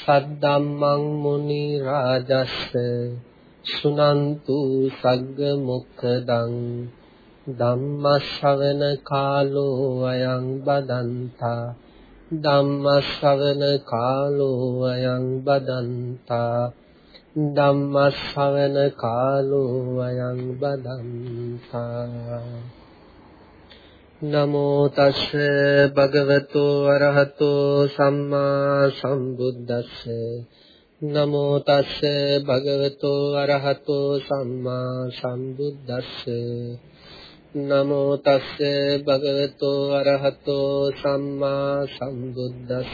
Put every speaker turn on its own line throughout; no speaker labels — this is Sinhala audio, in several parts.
සද්දම්මං මුනි රාජස්ස සුනන්තු සග්ග මොක්ඛදං ධම්මස්සවන කාලෝ අයං බදන්තා ධම්මස්සවන කාලෝ අයං බදන්තා ධම්මස්සවන කාලෝ අයං බදන්තා නමෝ තස්ස භගවතෝ අරහතෝ සම්මා සම්බුද්දස්ස. නමෝ තස්ස භගවතෝ අරහතෝ සම්මා සම්බුද්දස්ස. නමෝ තස්ස භගවතෝ අරහතෝ සම්මා සම්බුද්දස්ස.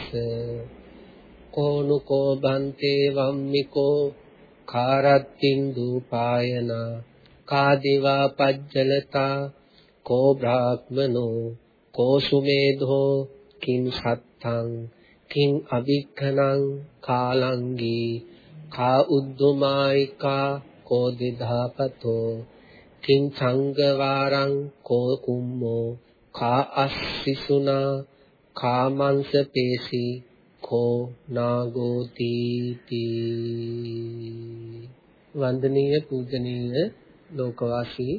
කෝනුකෝ බන්තේ වම්මිකෝ කාරත්තින් දූපායන කාදිවා පජ්ජලතා කෝ බ්‍රාහ්මනෝ? කෝ සුමේධෝ? කිං සත්තං? කිං අවික්ඛනං කාලංගී? කා උද්දුමායිකා? කෝ දිධාපතෝ? කිං සංගවාරං කෝ කුම්මෝ? කා අස්සිසුනා? කාමංස පේසි කෝ නාගෝති වන්දනීය පූජනීය ලෝකවාසී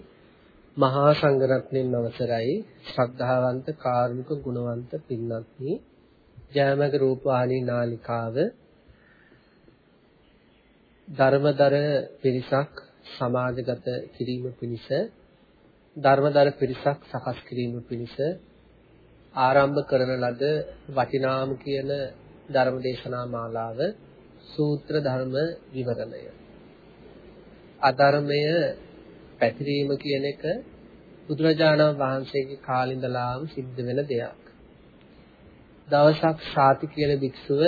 මහා සංඝරත්නයන් අවසරයි. ශ්‍රද්ධාවන්ත කාර්මික ගුණවන්ත පින්වත්නි. ජයමග රූපවාහිනී නාලිකාව ධර්මදර පිරිසක් සමාජගත කිරීම පිණිස ධර්මදර පිරිසක් සකස් කිරීම පිණිස ආරම්භ කරන ලද වටිනාම කියන ධර්මදේශනා මාලාව සූත්‍ර ධර්ම විවරණය. අධර්මය පැතිරීම කියන එක බුදුරජාණන් වහන්සේගේ කාලින්දලාම සිද්ධ වෙන දෙයක්. දවසක් ශාති කියන භික්ෂුව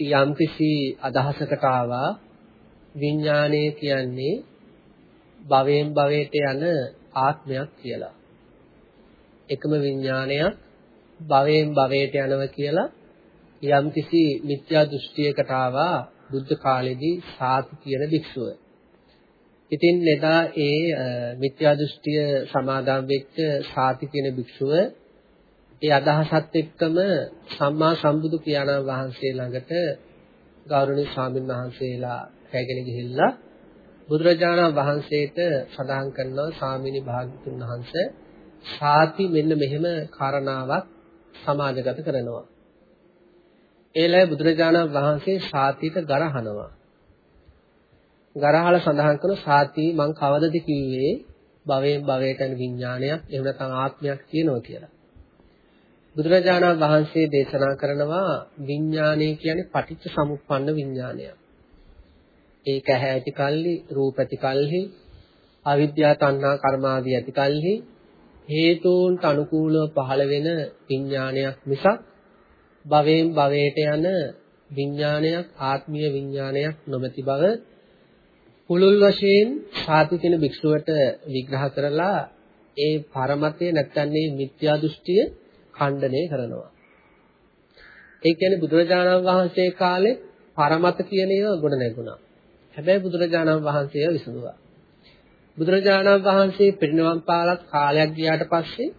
යම්කිසි අදහසකට ආවා විඥානය කියන්නේ භවයෙන් භවයට යන ආත්මයක් කියලා. එකම විඥානයක් භවයෙන් භවයට යනවා කියලා යම්කිසි මිත්‍යා දෘෂ්ටියකට ආවා බුද්ධ කාලේදී ශාති කියන භික්ෂුව. ඉතින් එදා ඒ මිත්‍යා දෘෂ්ටිය සමාදන් වෙච්ච සාති කියන භික්ෂුව ඒ අදහසත් එක්කම සම්මා සම්බුදු පියාණන් වහන්සේ ළඟට ගෞරවනීය ස්වාමීන් වහන්සේලා රැගෙන ගිහිල්ලා බුදුරජාණන් වහන්සේට සඳහන් කරනවා ස්වාමීනි භාග්‍යතුන් වහන්සේ සාති මෙන්න මෙහෙම කාරණාවක් සමාජගත කරනවා. ඒලයි බුදුරජාණන් වහන්සේ සාතිට ගරහනවා. ගරහල සඳහන් කරන සාති මං කවදද කිව්වේ භවයෙන් භවයට යන විඥානයක් එහෙම නැත්නම් ආත්මයක් තියෙනවා කියලා. බුදුරජාණන් වහන්සේ දේශනා කරනවා විඥානය කියන්නේ පටිච්ච සමුප්පන්න විඥානයක්. ඒක ඇහැ ඇති කල්හි, රූප ඇති කල්හි, අවිද්‍යාව තණ්හා කර්මාදී ඇති කල්හි හේතුන්ට අනුකූලව පහළ වෙන විඥානයක් මිසක් භවයෙන් භවයට යන විඥානයක් ආත්මීය විඥානයක් නොමැති බව පුළුල් වශයෙන් සාති කියන භික්ෂුවට විග්‍රහ කරලා ඒ පරමතය නැත්තම් මේ මිත්‍යා දෘෂ්ටිය ඛණ්ඩනය කරනවා. ඒ කියන්නේ බුදුරජාණන් වහන්සේ කාලේ පරමත කියන ඒවා ගොඩ නැගුණා. හැබැයි බුදුරජාණන් වහන්සේ විසඳුවා. බුදුරජාණන් වහන්සේ පිරිනවම් පාලත් කාලයක් ගියාට පස්සේ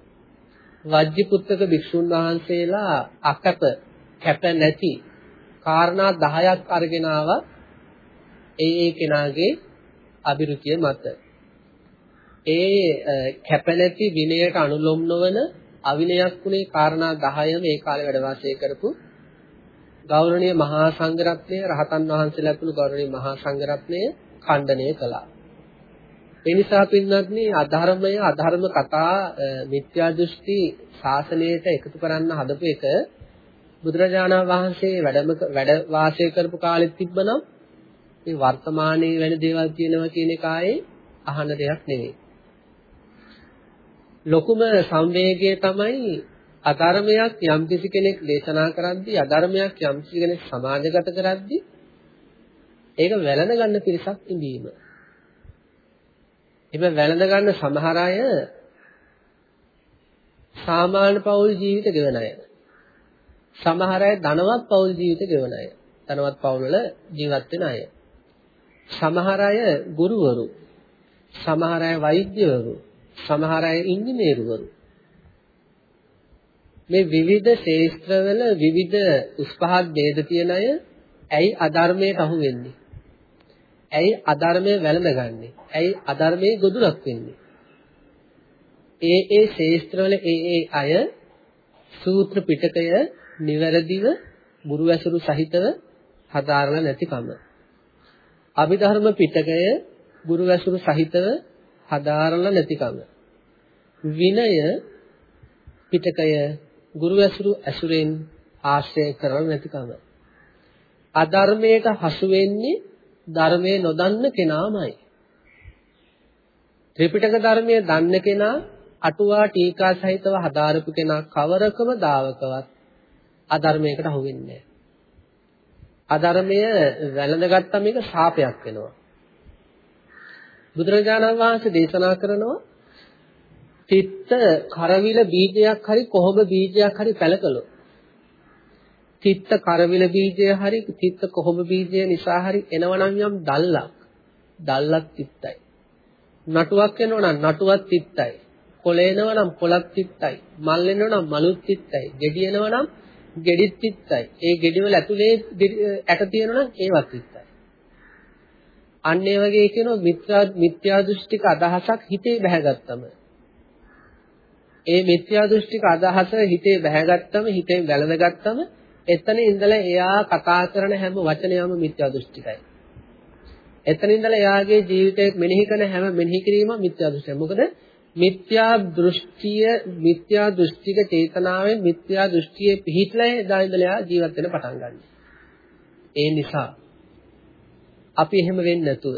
වජ්ජිපුත්තක භික්ෂුන් වහන්සේලා අකප කැප නැති කාරණා 10ක් අරගෙන ආවා ඒ ඒ කෙනාගේ අභිරුචිය මත ඒ කැපැලැති විනයට අනුලොම් නොවන අවිනයක් වුණේ කාරණා 10ම ඒ කාලේ වැඩ වාසය කරපු ගෞරවනීය මහා සංඝරත්නය රහතන් වහන්සේලා පුළු ගෞරවනීය මහා සංඝරත්නය ඛණ්ඩණය කළා. ඒ නිසා පින්වත්නි අධර්මය අධර්ම කතා මිත්‍යා දෘෂ්ටි ශාසනයට එකතු කරන්න හදපු එක බුදුරජාණන් වහන්සේ වැඩම වැඩ වාසය කරපු කාලෙත් තිබ්බනම් මේ වර්තමානයේ වෙන දේවල් කියනවා කියන එක ආයේ අහන දෙයක් නෙවෙයි. ලොකුම සංවේගය තමයි අධර්මයක් යම්කිසි කෙනෙක් දේශනා කරද්දී අධර්මයක් යම්කිසි කෙනෙක් සමාජගත කරද්දී ඒක වැළඳ ගන්න පිරිසක් ඉඳීම. එබැ වැළඳ ගන්න සමහර අය සාමාන්‍ය පෞල් ජීවිත ගෙවන අය. සමහර අය ධනවත් පෞල් ජීවිත ගෙවන අය. ධනවත් පෞල් වල ජීවත් වෙන අය. සමහර අය ගුරුවරු. සමහර අය වෛද්‍යවරු. සමහර අය ඉංජිනේරුවරු. මේ විවිධ ශේෂ්ත්‍රවල විවිධ උස්පහත් ભેද තියෙන අය ඇයි අධර්මයට අහු වෙන්නේ? ඇයි අධර්මයේ වැළඳගන්නේ? ඇයි අධර්මයේ ගොදුරක් වෙන්නේ? ඒ ඒ ශේෂ්ත්‍රවල ඒ ඒ අය සූත්‍ර පිටකය නිවැරදිව ගුරු ඇසුරු සහිතව හදාරලා නැතිකම. අභිධර්ම පිටකය ගුරු ඇසුරු සහිතව හදාරලා නැතිකම. විනය පිටකය ගුරු ඇසුරු ඇසුරෙන් ආශ්‍රය කරලා නැතිකම. අධර්මයට හසු වෙන්නේ ධර්මයේ නොදන්න කෙනාමයි. ත්‍රිපිටක ධර්මයේ දන්න කෙනා අටුවා ටීකා සහිතව හදාරපු කෙනා කවරකම දාවකවත් අධර්මයකට අහු වෙන්නේ නැහැ. අධර්මය වැළඳගත්තම මේක ශාපයක් වෙනවා. බුදුරජාණන් වහන්සේ දේශනා කරනවා තිත්ත කරවිල බීජයක් හරි කොහොම බීජයක් හරි පැලකලොත් තිත්ත කරවිල බීජය හරි තිත්ත කොහොම බීජය නිසා හරි එනවනම් යම් දැල්ලක්. දැල්ලක් තිත්තයි. නටුවක් එනවනම් නටුවක් තිත්තයි. කොළ එනවනම් කොළක් තිත්තයි. මල් එනවනම් මලුත් තිත්තයි. ගෙඩි එනවනම් ගෙඩිත් තිත්තයි ඒ ගෙඩිවල ඇතුලේ ඇට තියෙනවනම් ඒවත් තිත්තයි අන්න ඒ වගේ කියනවා මිත්‍යා මිත්‍යා දෘෂ්ටික අදහසක් හිතේ බැහැගත්තම ඒ මිත්‍යා දෘෂ්ටික අදහස හිතේ බැහැගත්තම හිතෙන් වැළඳගත්තම එතන ඉඳලා එයා කතා කරන හැම වචනයම මිත්‍යා දෘෂ්ටිකයි. එතන ඉඳලා එයාගේ ජීවිතේ මෙනෙහි කරන හැම මෙනෙහි කිරීමම මිත්‍යා දෘෂ්ටිය. මොකද මිත්‍යා දෘෂ්ටිය මිත්‍යා දෘෂ්ටික චේතනාවෙන් මිත්‍යා දෘෂ්ටියේ පිහිටලා එදා ඉඳලා එයා ජීවත් වෙන්න පටන් ගන්නවා. ඒ නිසා අපි එහෙම වෙන්නේ නැතුව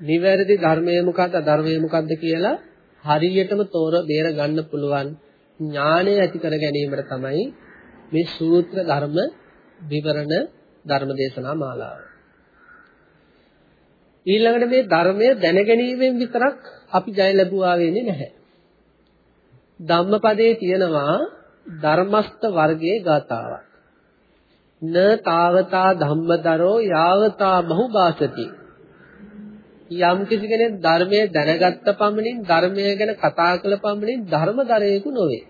නිවැරදි ධර්මය මොකක්ද අධර්මය මොකක්ද කියලා හරියටම තෝර බේර ගන්න පුළුවන් ඥානය ඇති කර ගැනීමට තමයි මේ සූත්‍ර ධර්ම විවරණ ධර්ම දේශනා මාලාව. ඊළඟට මේ ධර්මය දැනගැනීමෙන් විතරක් අපි ජය ලැබුවා වෙන්නේ නැහැ. ධම්මපදයේ තියෙනවා ධර්මස්ත වර්ගයේ ගාතාවක්. න තාවතා ධම්මදරෝ යාවතා බහුභාසති යම් කිසි කෙනෙක් ධර්මයේ දැනගත්ත පමණින් ධර්මය ගැන කතා කළ පමණින් ධර්මදරයෙකු නොවේ.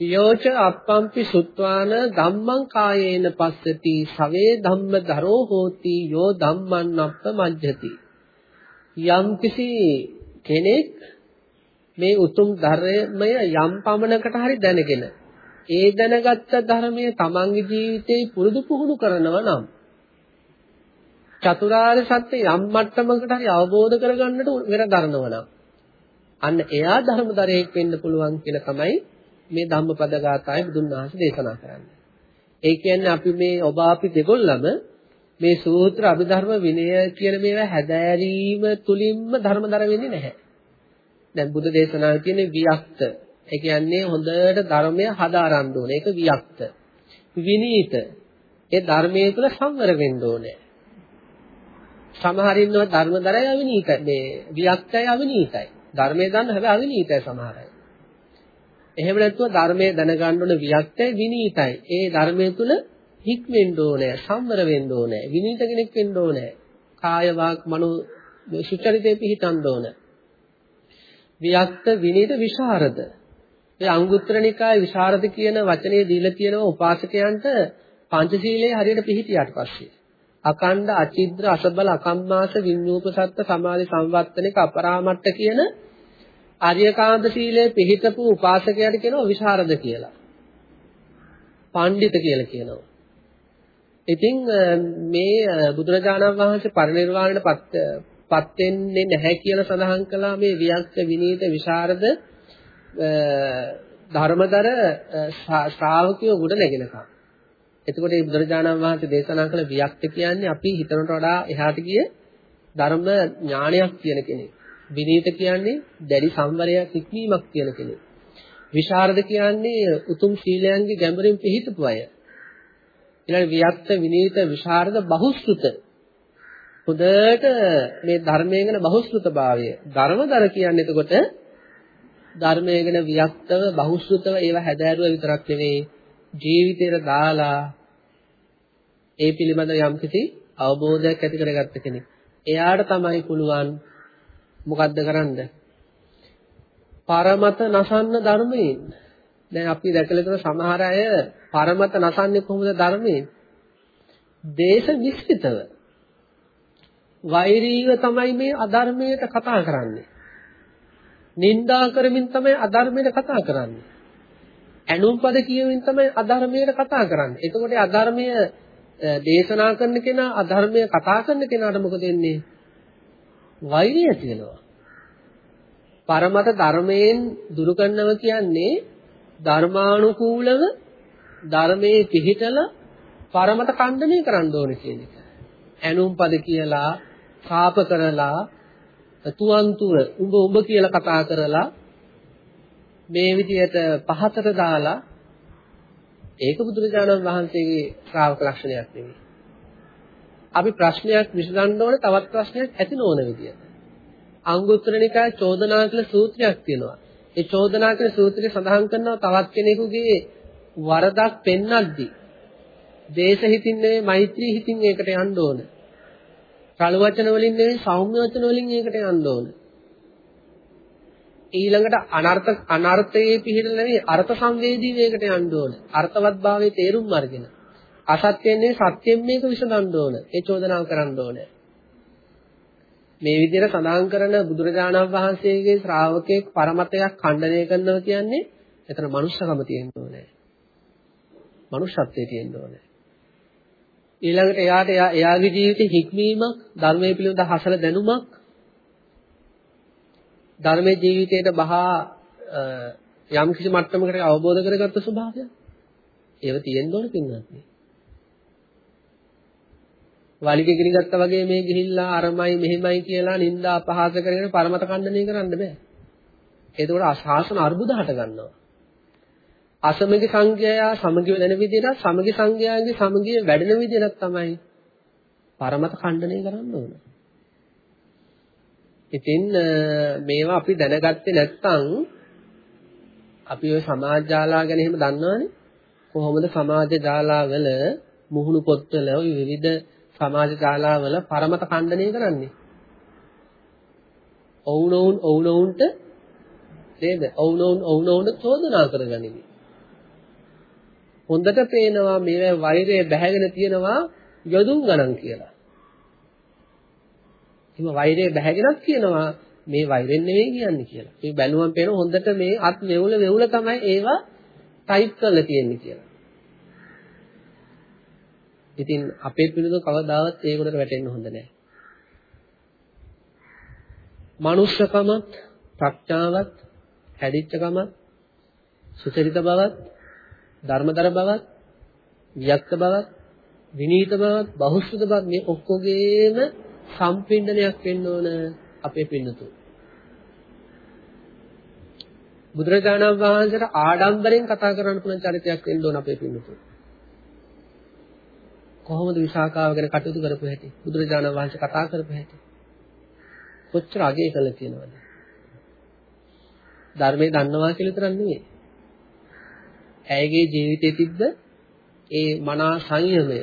යෝච අප්පම්පි සුත්වාන ධම්මං කායේන පස්සති සවේ ධම්ම දරෝ හෝති යෝ ධම්මං අප්පමජ්ජති. යම් කිසි කෙනෙක් මේ උතුම් ධර්මය යම් පමණකට හරි දැනගෙන ඒ දැනගත්ත ධර්මය තමන්ගේ ජීවිතේ පුරුදු පුහුණු කරනවා නම් චතුරාර්ය සත්‍ය යම් මට්ටමකට හරි අවබෝධ කරගන්නට වෙන දරනවා අන්න එයා ධර්මදරයෙක් වෙන්න පුළුවන් කියලා තමයි මේ ධම්මපද ගාථාවේ බුදුන් වහන්සේ දේශනා කරන්නේ. ඒ කියන්නේ අපි මේ ඔබ අපි දෙගොල්ලම මේ සූත්‍ර අභිධර්ම විනය කියන මේවා හැදෑරීම තුලින්ම ධර්මදර වෙන්නේ නැහැ. දැන් බුදු දේශනාවේ තියෙන වික්ත. ඒ කියන්නේ හොඳට ධර්මය හදාරන්න ඕනේ. ඒක වික්ත. විනීත. ඒ ධර්මයේ තුල සංවර වෙන්න ඕනේ. සමහර ඉන්නවා ධර්මදරය අවිනීතයි. මේ වික්තය අවිනීතයි. ධර්මයේ දන්න හැබැයි අවිනීතයි සමහර අය. එහෙම නැත්නම් ධර්මයේ දැනගන්න ඕන වික්තය විනීතයි. ඒ ධර්මයේ තුල හික්මෙන්න ඕනේ, සම්වර වෙන්න ඕනේ, විනීත කෙනෙක් වෙන්න ඕනේ. කාය වාක් මනෝ සුචරිතේ පිහිටන්න ඕනේ. වික්ත විනීත විශාරද. මේ අංගුත්තර නිකාය විශාරද කියන වචනේ දීලා තියෙනවා උපාසකයන්ට පංචශීලයේ හරියට පිහිටියට පස්සේ. අකණ්ඩ අචිද්‍ර අසබල අකම්මාස විඤ්ඤූපසත්ත සමාධි සංවත්තනික අපරාමට්ට කියන ආර්යකාන්ත සීලයේ පිහිටපු උපාසකයාට කියනවා විශාරද කියලා. පඬිත කියලා කියනවා. ඉතින් මේ බුදුරජාණන් වහන්සේ පරිනිර්වාණයට පත් පත් වෙන්නේ නැහැ කියලා සඳහන් කළා මේ වික්ත විනීත විශාරද ධර්මදර ශ්‍රාවකයෝ ගොඩ නැගෙනකම්. එතකොට මේ බුදුරජාණන් වහන්සේ දේශනා කළ වික්ත කියන්නේ අපි හිතනට වඩා එහාට ගිය ධර්ම ඥානයක් කියන කෙනෙක්. විනීත කියන්නේ දැඩි සංවරයක් ඉක්මීමක් කියන කෙනෙක්. විශාරද කියන්නේ උතුම් සීලයන්ගේ ගැඹුරින් පිහිටපු අය. ඊළඟ වියත්ත විනීත විශාරද බහුශෘත හොඳට මේ ධර්මයේ ගැන බහුශෘතභාවය ධර්මදර කියන්නේ එතකොට ධර්මයේ ගැන වියක්තව බහුශෘතව ඒවා හැදෑරුව විතරක් නෙවෙයි ජීවිතේට දාලා ඒ පිළිබඳව යම්කිසි අවබෝධයක් ඇති කරගත්ත කෙනෙක්. එයාට තමයි පුළුවන් මොකද්ද කරන්න? පරමත නසන්න ධර්මයෙන්. දැන් අපි දැකලා තියෙන සමහර අය පරමත නසන්නේ කොහොමද ධර්මයෙන්? දේශ මිශ්‍රිතව. වෛරීව තමයි මේ අධර්මයට කතා කරන්නේ. නින්දා කරමින් තමයි අධර්මයට කතා කරන්නේ. ඇනුම් පද කියමින් තමයි අධර්මයට කතා කරන්නේ. එතකොට අධර්මය දේශනා කරන කෙනා අධර්මය කතා කරන කෙනාට මොකද වෙන්නේ? වෛරය ඇති වෙනවා. පරමත ධර්මයෙන් දුරු කරනව කියන්නේ ධර්මානුකූලව ධර්මයේ පිහිටලා පරමත ඛණ්ඩනය කරන්න ඕනේ කියන එක. ඇනුම් පද කියලා, කාප කරලා, තුවන්තුව උඹ උඹ කියලා කතා කරලා මේ විදිහට පහතට දාලා ඒක බුදුරජාණන් වහන්සේගේ ශ්‍රාවක ලක්ෂණයක් නෙවෙයි. අපි ප්‍රශ්නයක් විසඳන්න ඕනේ තවත් ප්‍රශ්නයක් ඇති නොවන විදියට. අංගුත්තර නිකායේ චෝදනා කළ සූත්‍රයක් තියෙනවා. ඒ චෝදනා කළ සූත්‍රය සඳහන් කරනවා තවත් කෙනෙකුගේ වරදක් පෙන්වද්දී දේශ හිතින් නෙවෙයි මෛත්‍රී හිතින් ඒකට යන්න ඕන. රළු වචන වලින් නෙවෙයි සෞම්‍ය වචන වලින් ඒකට යන්න ඕන. ඊළඟට අනර්ථ අනර්ථයේ පිහිටල නෙවෙයි අර්ථ සංවේදී වේකට යන්න ඕන. අර්ථවත් භාවයේ තේරුම් අරගෙන. අසත්‍යන්නේ සත්‍යෙන් මේක විසඳන්න ඕන. ඒ චෝදනාව කරන්න ඕන. මේ විදිහට සඳහන් කරන බුදුරජාණන් වහන්සේගේ ශ්‍රාවකෙක් පරමතයක් ඛණ්ඩනය කරනවා කියන්නේ එතන මනුෂ්‍යකම තියෙන්න ඕනේ. මනුෂ්‍යත්වයේ තියෙන්න ඕනේ. ඊළඟට එයාට එයාගේ ජීවිතේ හික්මීමක් ධර්මයේ පිළිබඳ හසල දැනුමක් ධර්මයේ ජීවිතයට බහා යම් කිසි මට්ටමකට අවබෝධ කරගත්ත ස්වභාවය ඒව තියෙන්න ඕන පින්නත් වලිග ගිනිගත්තා වගේ මේ ගිහිල්ලා අරමයි මෙහෙමයි කියලා නින්දා අපහාස කරගෙන පරමත ඛණ්ඩණය කරන්න බෑ. එතකොට අශාසන අර්බුද හට ගන්නවා. අසමගි සංඛ්‍යාව සමගි වෙන විදිහට සමගි සංඛ්‍යාවගේ සමගිය වැඩෙන විදිහට තමයි පරමත ඛණ්ඩණය කරන්න ඕන. ඉතින් මේවා අපි දැනගත්තේ නැත්නම් අපි ওই සමාජ ජාලා ගැන එහෙම දන්නවනේ කොහොමද සමාජ ජාලාවල මුහුණු පොත්වල ওই විවිධ සමාජ ජාලාවල පරමත ඛණ්ඩනය කරන්නේ ඔවුනොවුන් ඔවුනොවුන්ට නේද ඔවුනොවුන් ඔවුනොවුන්ට චෝදනා කරගනිමි හොඳට පේනවා මේ වෛරය බැහැගෙන තියෙනවා යොදුන් ගණන් කියලා එහෙම වෛරය බැහැගෙනත් කියනවා මේ වෛරෙන් නෙවෙයි කියන්නේ කියලා. මේ බැලුවම පේන හොඳට මේ අත් මෙවුල මෙවුල තමයි ඒවා ටයිප් කරලා තියෙන්නේ කියලා. ඉතින් අපේ පිළිතුර කවදාවත් ඒකට වැටෙන්න හොඳ නැහැ. මනුෂ්‍යකමත් ප්‍රඥාවත් හැදිච්චකමත් සුචරිත බවත් ධර්මදර බවත් වියක්ත බවත් විනීත බවත් බහුශ්‍රද බවත් මේ ඔක්කොගේම සම්පින්ඩනයක් වෙන්න ඕන අපේ පින්නතු. බුදුරජාණන් වහන්සේට ආඩම්බරෙන් කතා කරන්න පුළුවන් චරිතයක් වෙන්න ඕන අපේ පින්නතු. කොහොමද විසාකාව ගැන කටයුතු කරපු හැටි බුදුරජාණන් වහන්සේ කතා කරපු හැටි කොච්චර අගය කළා කියනවද ධර්මයේ දන්නවා කියලා විතරක් නෙවෙයි ඇයගේ ජීවිතයේ තිබ්බ ඒ මනා සංයමය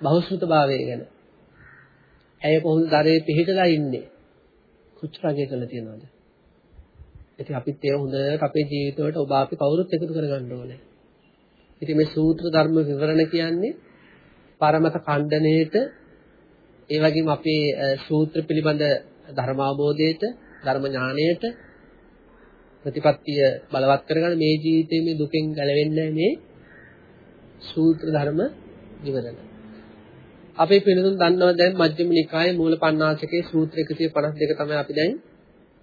බහුශ්‍රృతභාවය ගැන ඇය කොහොමද දරේ පිහිටලා ඉන්නේ? කොච්චර අගය කරලා තියනවද? ඉතින් අපිත් ඒ හොඳට අපේ ජීවිතවලට ඔබ අපි කවුරුත් එකතු කරගන්න ඕනේ. ඉතින් මේ සූත්‍ර ධර්ම විවරණ කියන්නේ පරමත ඛණ්ඩණයට ඒ වගේම අපේ සූත්‍ර පිළිබඳ ධර්මාබෝධයට ධර්ම ඥාණයට ප්‍රතිපත්තිය බලවත් කරගන්න මේ ජීවිතයේ මේ දුකෙන් ගැලවෙන්නේ මේ සූත්‍ර ධර්ම විවරණ. අපේ පිළිතුරු දන්නවා දැන් මජ්ක්‍ධිම නිකායේ මූල පණ්ණාසකේ සූත්‍ර 152 තමයි අපි දැන්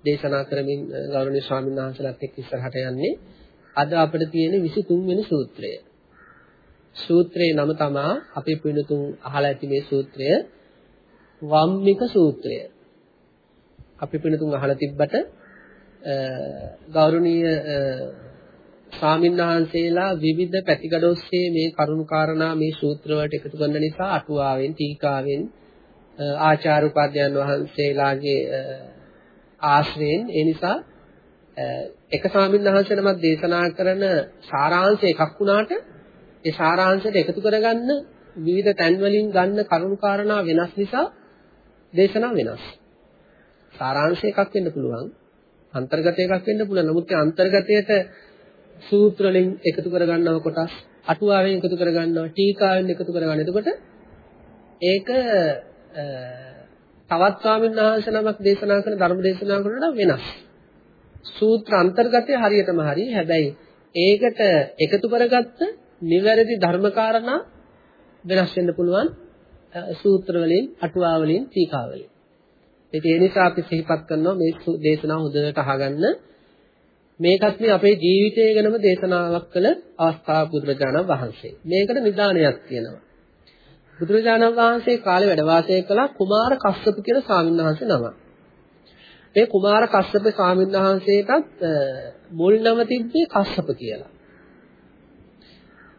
දේශනා කරමින් ගෞරවනීය ස්වාමීන් වහන්සේලාත් එක්ක ඉස්සරහට යන්නේ. අද අපිට තියෙන 23 වෙනි සූත්‍රය. සූත්‍රයේ නම තමා අපේ පිළිතුරු අහලා ඇති මේ සූත්‍රය වම්මික සූත්‍රය. අපි පිළිතුරු අහලා තිබ්බට ගෞරවනීය ස්වාමින්වහන්සේලා විවිධ පැතිකඩ ඔස්සේ මේ කරුණු කාරණා මේ සූත්‍ර වලට එකතු කරන නිසා අටුවාවෙන් ටීකාවෙන් ආචාර්ය උපාධ්‍යයන් වහන්සේලාගේ ආශ්‍රයෙන් ඒ නිසා එක ස්වාමින්වහන්සේ නමක් දේශනා කරන සාරාංශය එකක් වුණාට ඒ සාරාංශයට එකතු කරගන්න විවිධ තැන් වලින් ගන්න කරුණු කාරණා වෙනස් නිසා දේශනා වෙනස්. සාරාංශය එකක් වෙන්න පුළුවන්. අන්තර්ගත එකක් වෙන්න පුළුවන්. නමුත් ඒ අන්තර්ගතයට සූත්‍ර වලින් එකතු කරගන්නව කොටස්, අටුවාවෙන් එකතු කරගන්නවා, ටීකාවෙන් එකතු කරගන්න. එතකොට ඒක තවත් ස්වාමීන් වහන්සේ නමක් දේශනා කරන ධර්ම දේශනා කරනට වෙනස්. සූත්‍ර අන්තර්ගතය හරියටම හරි. හැබැයි ඒකට එකතු කරගත්ත නිවැරදි ධර්මකාරණා වෙනස් වෙන්න පුළුවන් සූත්‍ර වලින්, අටුවා වලින්, ටීකා වලින්. ඒ නිසා අපි සිහිපත් කරනවා මේ දේශනාව හොඳට අහගන්න. මේකත් මේ අපේ ජීවිතය ගැනම දේශනාවක් කළ අවස්ථාව බුදුරජාණන් වහන්සේ. මේකට නිදානයක් තියෙනවා. බුදුරජාණන් වහන්සේ කාලේ වැඩ වාසය කළ කුමාර කස්සප කියන ස්වාමීන් වහන්සේ නම. ඒ කුමාර කස්සප ස්වාමීන් වහන්සේටත් මුල් නම තිබ්බේ කස්සප කියලා.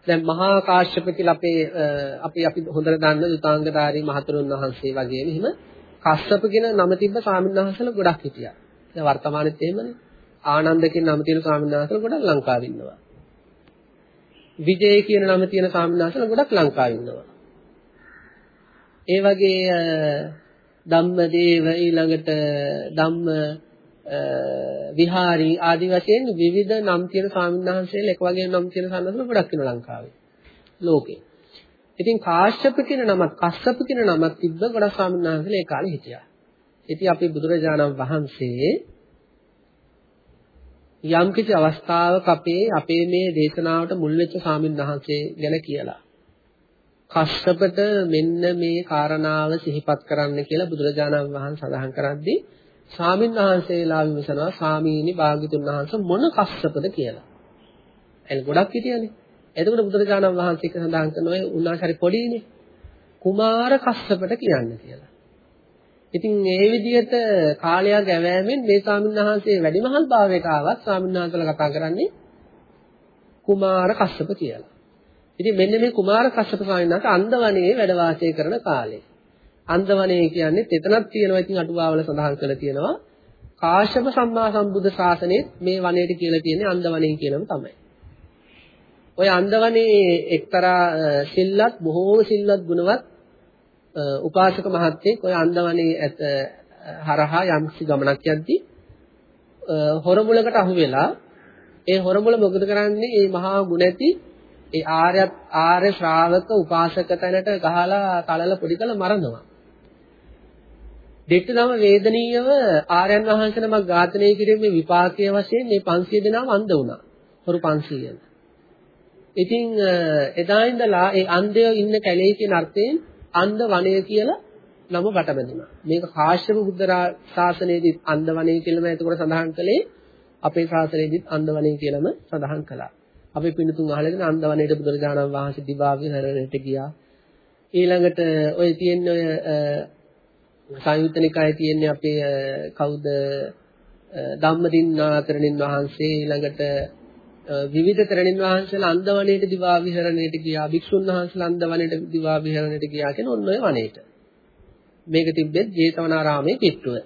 දැන් මහා කාශ්‍යප කියලා අපේ අපි අපි හොඳට දන්න යුතාංගධාරී මහතුරුන් වහන්සේ වගේම එහෙම කස්සප කියන නම තිබ්බ ස්වාමීන් වහන්සේලා ගොඩක් හිටියා. දැන් වර්තමානෙත් එහෙමනේ. ආනන්ද කියන නම තියෙන ස්වාමීන් වහන්සේලා ගොඩක් ලංකාවේ ඉන්නවා. විජය කියන නම තියෙන ස්වාමීන් වහන්සේලා ගොඩක් ලංකාවේ ඉන්නවා. ඒ වගේ ධම්මදේව ඊළඟට ධම්ම විහාරී ආදි වශයෙන් විවිධ නම් තියෙන ස්වාමීන් වහන්සේලා එක වගේ නම් තියෙන සම්නසල ගොඩක් වෙන ලංකාවේ ලෝකේ. ඉතින් කාශ්‍යප කියන නමත් කස්සප කියන නමත් තිබ්බ ගොඩක් ස්වාමීන් වහන්සේලා ඒ කාලේ හිටියා. ඉතින් අපි බුදුරජාණන් වහන්සේ යම් කිසි අවස්ථාවක අපේ අපේ මේ දේශනාවට මුල් වෙච්ච ස්වාමීන් වහන්සේ ගැන කියලා. කස්සපට මෙන්න මේ කාරණාව සිහිපත් කරන්න කියලා බුදුරජාණන් වහන්සේ සඳහන් කරද්දී ස්වාමින් වහන්සේලා විමසනවා ස්වාමීනි භාග්‍යතුන් වහන්සේ මොන කස්සපද කියලා. එල් ගොඩක් හිටියනේ. එතකොට බුදුරජාණන් වහන්සේ සඳහන් කරනවා උන්වහන්සේ පොඩිනේ. කුමාර කස්සපට කියන්න කියලා. ඉතින් මේ විදිහට කාලයක් ඇවෑමෙන් මේ ස්වාමීන් වහන්සේ වැඩිමහල් භාවයට ආවත් ස්වාමීන් වහන්සේලා කතා කරන්නේ කුමාර කස්සප කියලා. ඉතින් මෙන්න මේ කුමාර කස්සප ස්වාමීන් වහන්සේ අන්දවනේ වැඩ වාසය කරන කාලේ. අන්දවනේ කියන්නේ එතනක් තියෙනවා ඉතින් අටුවාවල සඳහන් කරලා තියෙනවා. කාශ්‍යප සම්මා සම්බුද්ධ ශාසනයේ මේ වනයේට කියලා තියෙන්නේ අන්දවනේ කියලාම තමයි. ඔය අන්දවනේ එක්තරා සිල්වත් බොහෝම සිල්වත් ගුණවත් උපාසක මහත්තයෙක් ඔය අන්දවනේ ඇත හරහා යම්කිසි ගමනක් යද්දී හොරමුලකට අහු වෙලා ඒ හොරමුල මොකද කරන්නේ මේ මහා ගුණැති ඒ ආර්ය ආර්ය ශ්‍රාවක උපාසක තැනට ගහලා තලල පොඩි කරලා මරනවා. දෙට්ටනම වේදනීයව ආර්යයන් වහන්සේ නමක් ඝාතනය කිරීමේ විපාකයේ වශයෙන් මේ 500 දෙනාම අන්ධ වුණා. හොරු 500න්. ඉතින් එදා ඉඳලා ඒ අන්ධයෝ ඉන්න කැලේ කියන අර්ථයෙන් අන්ධ වනය කියලා නම වටබැඳුණා. මේක කාශ්‍යප බුද්ධ ශාසනයේදී අන්ධ වනය කියලාම එතකොට සඳහන් කළේ අපේ ශාසනයේදීත් අන්ධ වනය කියලාම සඳහන් කළා. අපි පින්තුන් අහලාගෙන අන්දවණේට බුදුරජාණන් වහන්සේ දිවා විහරණයට ගියා. ඊළඟට ඔය තියෙන ඔය සංයුත්තනිකායේ තියෙන අපේ කවුද ධම්මදින්නාතරණින් වහන්සේ ඊළඟට විවිධ තරණින් වහන්සේලා අන්දවණේට දිවා විහරණයට ගියා. භික්ෂුන් වහන්සේලා අන්දවණේට දිවා විහරණයට ගියා කියන ඔන්න ඔය වනයේට. මේක තිබ්බෙත් ජේතවනාරාමයේ පිටුව.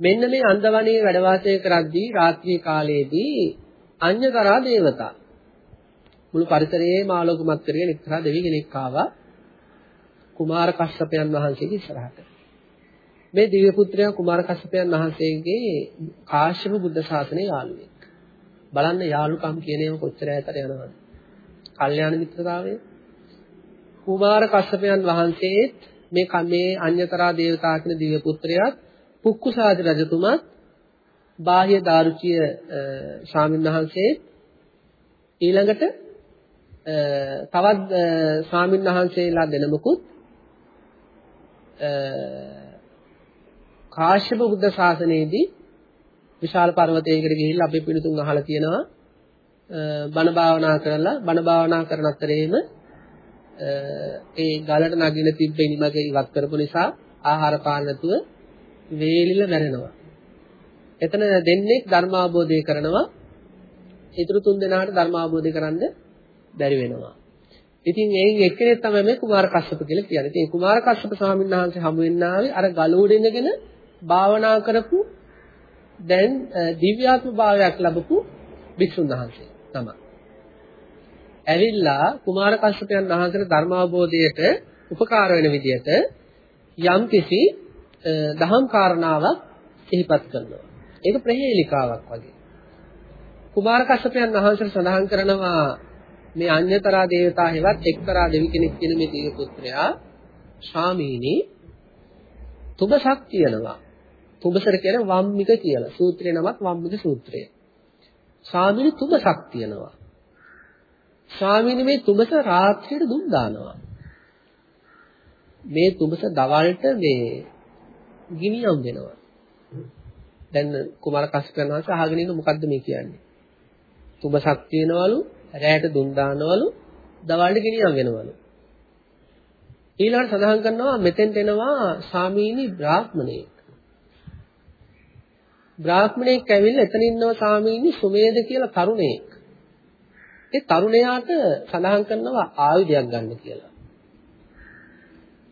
මෙන්න මේ අන්දවණේ වැඩ වාසය කරද්දී රාත්‍රී කාලයේදී අඤ්‍යතරා දේවතා මුළු පරිසරයේම ආලෝකමත් කරගෙන එක්තරා දෙවි කෙනෙක් ආවා කුමාර කස්සපයන් වහන්සේගේ ඉස්සරහට. මේ දිව්‍ය පුත්‍රයා කුමාර කස්සපයන් වහන්සේගේ කාශ්‍යප බුද්ධ ශාසනයේ යාළුවෙක්. බලන්න යාළුකම් කියන ඒවා කොච්චර ඈතට යනවද? කල්යාණ මිත්‍රතාවය. කුමාර කස්සපයන් වහන්සේත් මේ කමේ අඤ්‍යතරා දේවතා කියන දිව්‍ය පුත්‍රයාත් පුක්කුසාද රජතුමාත් බාහ්‍ය දාරුචිය ස්වාමීන් වහන්සේ ඊළඟට තවත් ස්වාමීන් වහන්සේලා දෙනමකුත් කාශ්‍යප බුද්ධ ශාසනයේදී විශාල පර්වතයකට ගිහිල්ලා අපේ පිළිතුන් අහලා තියෙනවා බණ භාවනා කරලා බණ භාවනා කරන අතරේම ඒ ගලට නගින තිබ්බ ඉනිමග ඉවත් කරපු නිසා ආහාර පාන නැතුව වේලිලා මැරෙනවා. එතන දෙන්නේ ධර්මාබෝධය කරනවා. ඊටු තුන් දෙනාට ධර්ම අවබෝධ කරන්න බැරි වෙනවා. ඉතින් එයින් එක්කෙනෙක් තමයි මේ කුමාර කස්සප කියලා කියන්නේ. ඉතින් කුමාර කස්සප ස්වාමීන් වහන්සේ හමු වෙන්නාවේ අර ගලෝඩෙනගෙන භාවනා කරපු දැන් දිව්‍යාත්ම භාවයක් ලැබපු භික්ෂුන් වහන්සේ තමයි. ඇවිල්ලා කුමාර කස්සපයන් වහන්සේට ධර්ම අවබෝධයට උපකාර වෙන විදිහට යම්කිසි දහම් කාරණාවක් සිහිපත් කරනවා. ඒක ප්‍රහේලිකාවක් වගේ. කුමාර කස්සපයන් වහන්සේ සඳහන් කරනවා මේ අඤ්‍යතරා දේවතා හේවත් එක්තරා දෙවි කෙනෙක් කියන මේ දිව්‍ය පුත්‍රයා ශාමීනි තුබසක් කියනවා. තුබසර කියන වම්මික කියලා. සූත්‍රේ නමක් වම්මික සූත්‍රය. ශාමීනි තුබසක් කියනවා. ශාමීනි මේ තුබස රාත්‍රියට දුම් දානවා. මේ තුබස දවල්ට මේ ගිනියම් වෙනවා. දැන් කුමාර කස්සපයන් වහන්සේ අහගෙන ඉන්න මොකද්ද මේ කියන්නේ? තුබසක් තියෙනවලු රැයට දුම් දානවලු දවල්ට ගෙනියන් වෙනවලු ඊළඟට සඳහන් කරනවා මෙතෙන්ට එනවා සාමීනි බ්‍රාහ්මණයෙක් බ්‍රාහ්මණයෙක් ඇවිල්ලා එතන ඉන්නවා සාමීනි සුමේද කියලා තරුණයෙක් ඒ තරුණයාට සඳහන් කරනවා ආයුධයක් ගන්න කියලා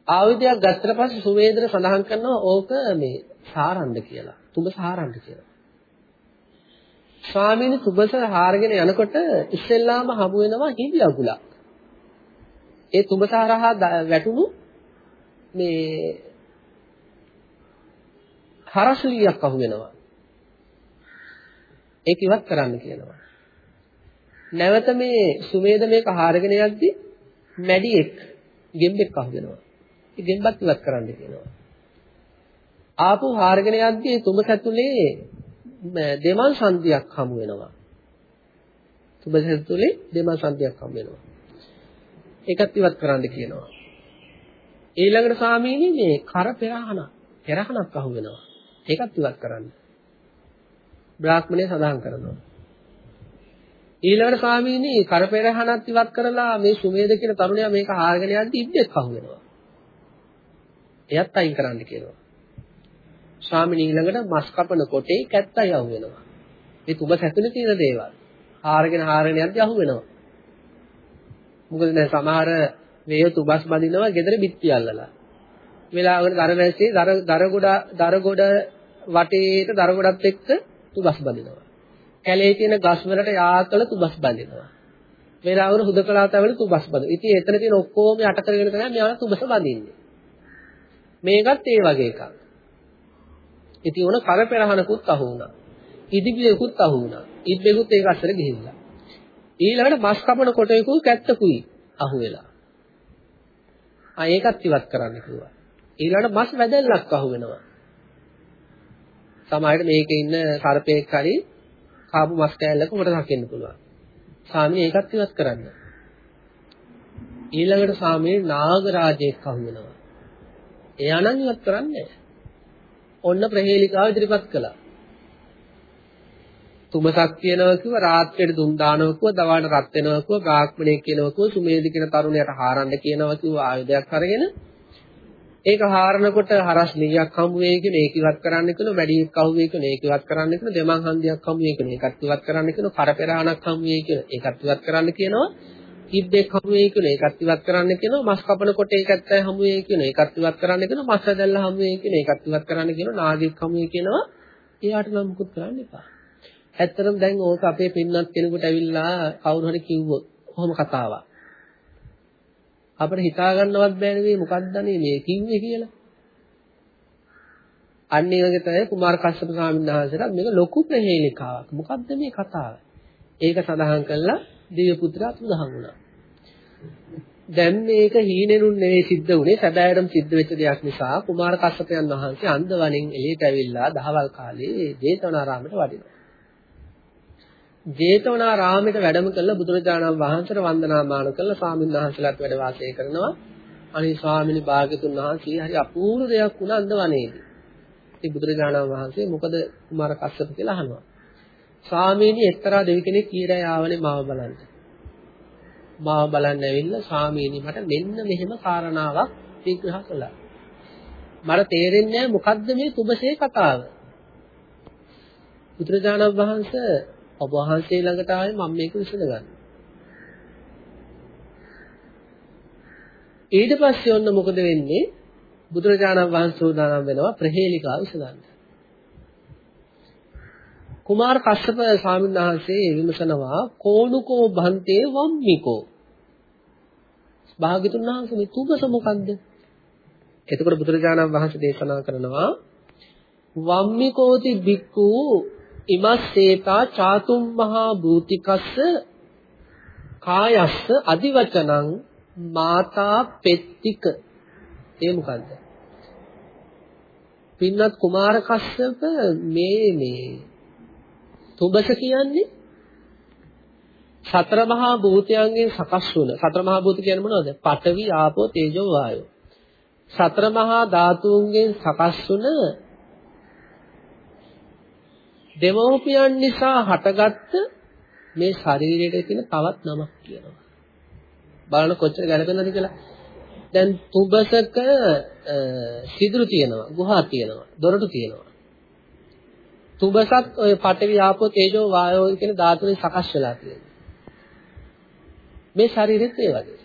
ආයුධයක් ගත්තට පස්සේ සුමේදර සඳහන් කරනවා ඕක මේ සාරන්න කියලා තුඹ සාරන්න කියලා ස්වාමීන් සුබස හාරගෙන යනකොට ඉස්සෙල්ලාම හමු වෙනවා හිඳි අගුලක්. ඒ තුඹසහරහා වැටුණු මේ හරස්ලියක් අහු වෙනවා. ඒක ඉවත් කරන්න කියනවා. නැවත මේ සුමේද මේක හාරගෙන යද්දි මැඩියෙක් ගෙම්බෙක් අහු වෙනවා. ඒ ගෙම්බත් ඉවත් කරන්න කියනවා. ආපහු හාරගෙන යද්දි තුඹ සැතුලේ දෙමල් සංදියක් හමු වෙනවා. සුබසෙත් තුලේ දෙමල් සංදියක් හමු වෙනවා. ඒකත් ඉවත් කරන්න කියනවා. ඊළඟට සාමීනි මේ කර පෙරහන පෙරහනක් අහු වෙනවා. ඒකත් ඉවත් කරන්න. බ්‍රාහ්මණය සඳහන් කරනවා. ඊළඟට ස්වාමීනි කර පෙරහනක් ඉවත් කරලා මේ සුමේද කියන තරුණයා මේක හාරගෙන යද්දි ඉද්දෙක් අහු වෙනවා. එයත් අයින් කරන්න කියනවා. ස්වාමීන් ඊළඟට මස් කපන කොටේ කැත්තයි අහු වෙනවා. මේ තුඹ සැතුලේ තියෙන දේවල්. හාරගෙන හාරගෙන යද්දී අහු වෙනවා. මොකද දැන් සමහර මේ තුබස් බඳිනවා ගෙදර බිත්ති අල්ලලා. වෙලාවකට දර වැස්සේ දර දර ගොඩ දර ගොඩ වටේට දර ගොඩත් එක්ක තුබස් බඳිනවා. කැලේ තියෙන ගස් වලට යාකල තුබස් බඳිනවා. වෙලාවකට හුදකලා තවල තුබස් බඳිනවා. ඉතින් එතන තියෙන ඔක්කොම යට කරගෙන තමයි මෙයාලා තුබස බඳින්නේ. මේකත් ඒ වගේ එකක්. ඉතින් උන කර පෙරහනකුත් අහු වුණා. ඉදිබියකුත් අහු වුණා. ඉබ්බෙකුත් ඒක අස්සර ගිහිල්ලා. ඊළඟට මස් කපන කොටේකුයි කැත්තකුයි අහු වෙලා. ආ ඒකත් ඉවත් කරන්න කිව්වා. ඊළඟට මස් වැදල්ලක් අහු වෙනවා. සමහරවිට මේකේ ඉන්න සර්පෙක් හරි කාපු මස් කෑල්ලක උඩට හකින්න පුළුවන්. සාමිනේ ඒකත් ඉවත් කරන්න. ඊළඟට සාමිනේ නාගරාජයෙක් අහු වෙනවා. එයා නම් ඉවත් කරන්නේ නැහැ. ඔන්න ප්‍රහේලිකාව ඉදිරිපත් කළා. තුමසක් කියනවා කිව්ව රාත්‍රියට දුම් දානවා කිව්ව දවල්ට රත් වෙනවා කිව්ව බ්‍රාහ්මණයෙක් කියනවා කිව්ව සුමේද කියන තරුණයට හාරන්න කියනවා කිව්ව ආයුධයක් අරගෙන ඒක හාරනකොට හරස් නියක් හමු වෙයි කියන ඒක ඉවත් කරන්න කියන වැඩියෙක් අහු වෙයි කියන ඒක ඉවත් කරන්න කියන දෙමන් හන්දියක් හමු වෙයි කියන ඒකත් ඉවත් කරන්න කියන කරපෙරාණක් හමු වෙයි කියන ඒකත් ඉවත් කරන්න කියනවා. ඉද්දෙක් හමු වෙයි කියන ඒකත් ඉවත් කරන්න කියනවා. මස් කපන කොට ඒකත් හමු වෙයි කියන ඒකත් ඉවත් කරන්න කියනවා. මස් ඇදල්ල හමු වෙයි කියන ඒකත් ඉවත් කරන්න කියනවා. නාගයෙක් හමු වෙයි කියනවා. එයාට නම් මුකුත් කරන්න එපා. ඇත්තටම දැන් ඕක අපේ පින්නත් කෙනෙකුට ඇවිල්ලා කවුරු හරි කිව්වොත් කොහොම කතාවක්. අපිට හිතා ගන්නවත් බෑනේ මේ මොකක්ද මේ කිව්වේ කියලා. අන්න ඒ වගේ තමයි කුමාර කස්සප ස්වාමීන් වහන්සේට මේක ලොකු ප්‍රහේලිකාවක්. මොකද්ද මේ කතාව? ඒක සඳහන් කළා දිව්‍ය පුත්‍රයා උදාහන් වුණා. දැන් මේක හීනෙනුන් නෙවෙයි සිද්ධ වුනේ සැබෑවටම සිද්ධ වෙච්ච දෙයක් නිසා කුමාර කස්සපයන් වහන්සේ අන්දවණෙන් එළියට ඇවිල්ලා දහවල් කාලේ ජේතවනාරාමයට වඩිනවා. ජේතවනාරාමයට වැඩම කළ බුදුරජාණන් වහන්සේට වන්දනාමාන කළ ස්වාමීන් වහන්සේලාත් වැඩ වාසය කරනවා. අනේ ස්වාමිනී භාග්‍යතුන් වහන්සේ හරි අපූර්ව දෙයක් වුණා අන්දවණේදී. ඉතින් බුදුරජාණන් වහන්සේ මොකද කුමාර කස්සප කියලා අහනවා. ස්වාමීනි එක්තරා දෙවි කෙනෙක් ඊරය ආවනේ මාව බලන්න. මාව බලන්න ඇවිල්ලා ස්වාමීනි මට මෙන්න මෙහෙම කාරණාවක් විග්‍රහ කළා. මට තේරෙන්නේ නැහැ මොකද්ද මේ තුබසේ කතාව. බුදුරජාණන් වහන්සේ ඔබ වහන්සේ ළඟට ආවේ මම මේක විසඳගන්න. ඊට පස්සේ ඔන්න මොකද වෙන්නේ? බුදුරජාණන් වහන්සේ උදානම් වෙනවා ප්‍රහේලිකාව විසඳන්න. කුමාර කස්සප ස්වාමීන් වහන්සේ විමසනවා කෝණුකෝ භන්තේ වම්මිකෝ. භාග්‍යතුන් වහන්සේ මේ තුබස මොකද්ද? එතකොට බුදුරජාණන් වහන්සේ දේශනා කරනවා වම්මිකෝති බික්කු ඉමස්සේතා චාතුම් මහා භූතිකස්ස කායස්ස අදිවචනං මාතා පෙත්තික ඒ මොකද්ද පින්වත් කුමාර කස්සප මේ මේ තුබස කියන්නේ සතර මහා භූතයන්ගෙන් සකස් වුණ සතර මහා භූත කියන්නේ මොනවද? පඨවි, ආපෝ, තේජෝ, වායෝ. සතර මහා ධාතුන්ගෙන් සකස් වුණ දෙමෝපියන් නිසා හටගත්ත මේ ශරීරයේ තියෙන තවත් නමක් කියනවා. බලන්න කොච්චර ගැළපෙනවද කියලා. දැන් තුබසක සිදුරු තියෙනවා, ගුහා තියෙනවා, දොරටු තියෙනවා. තුබසත් ඔය පඨවි ආපෝ තේජෝ වායෝ කියන ධාතුන් සකස් වෙලා තියෙනවා. මේ ශරීරෙත් ඒ වගේ.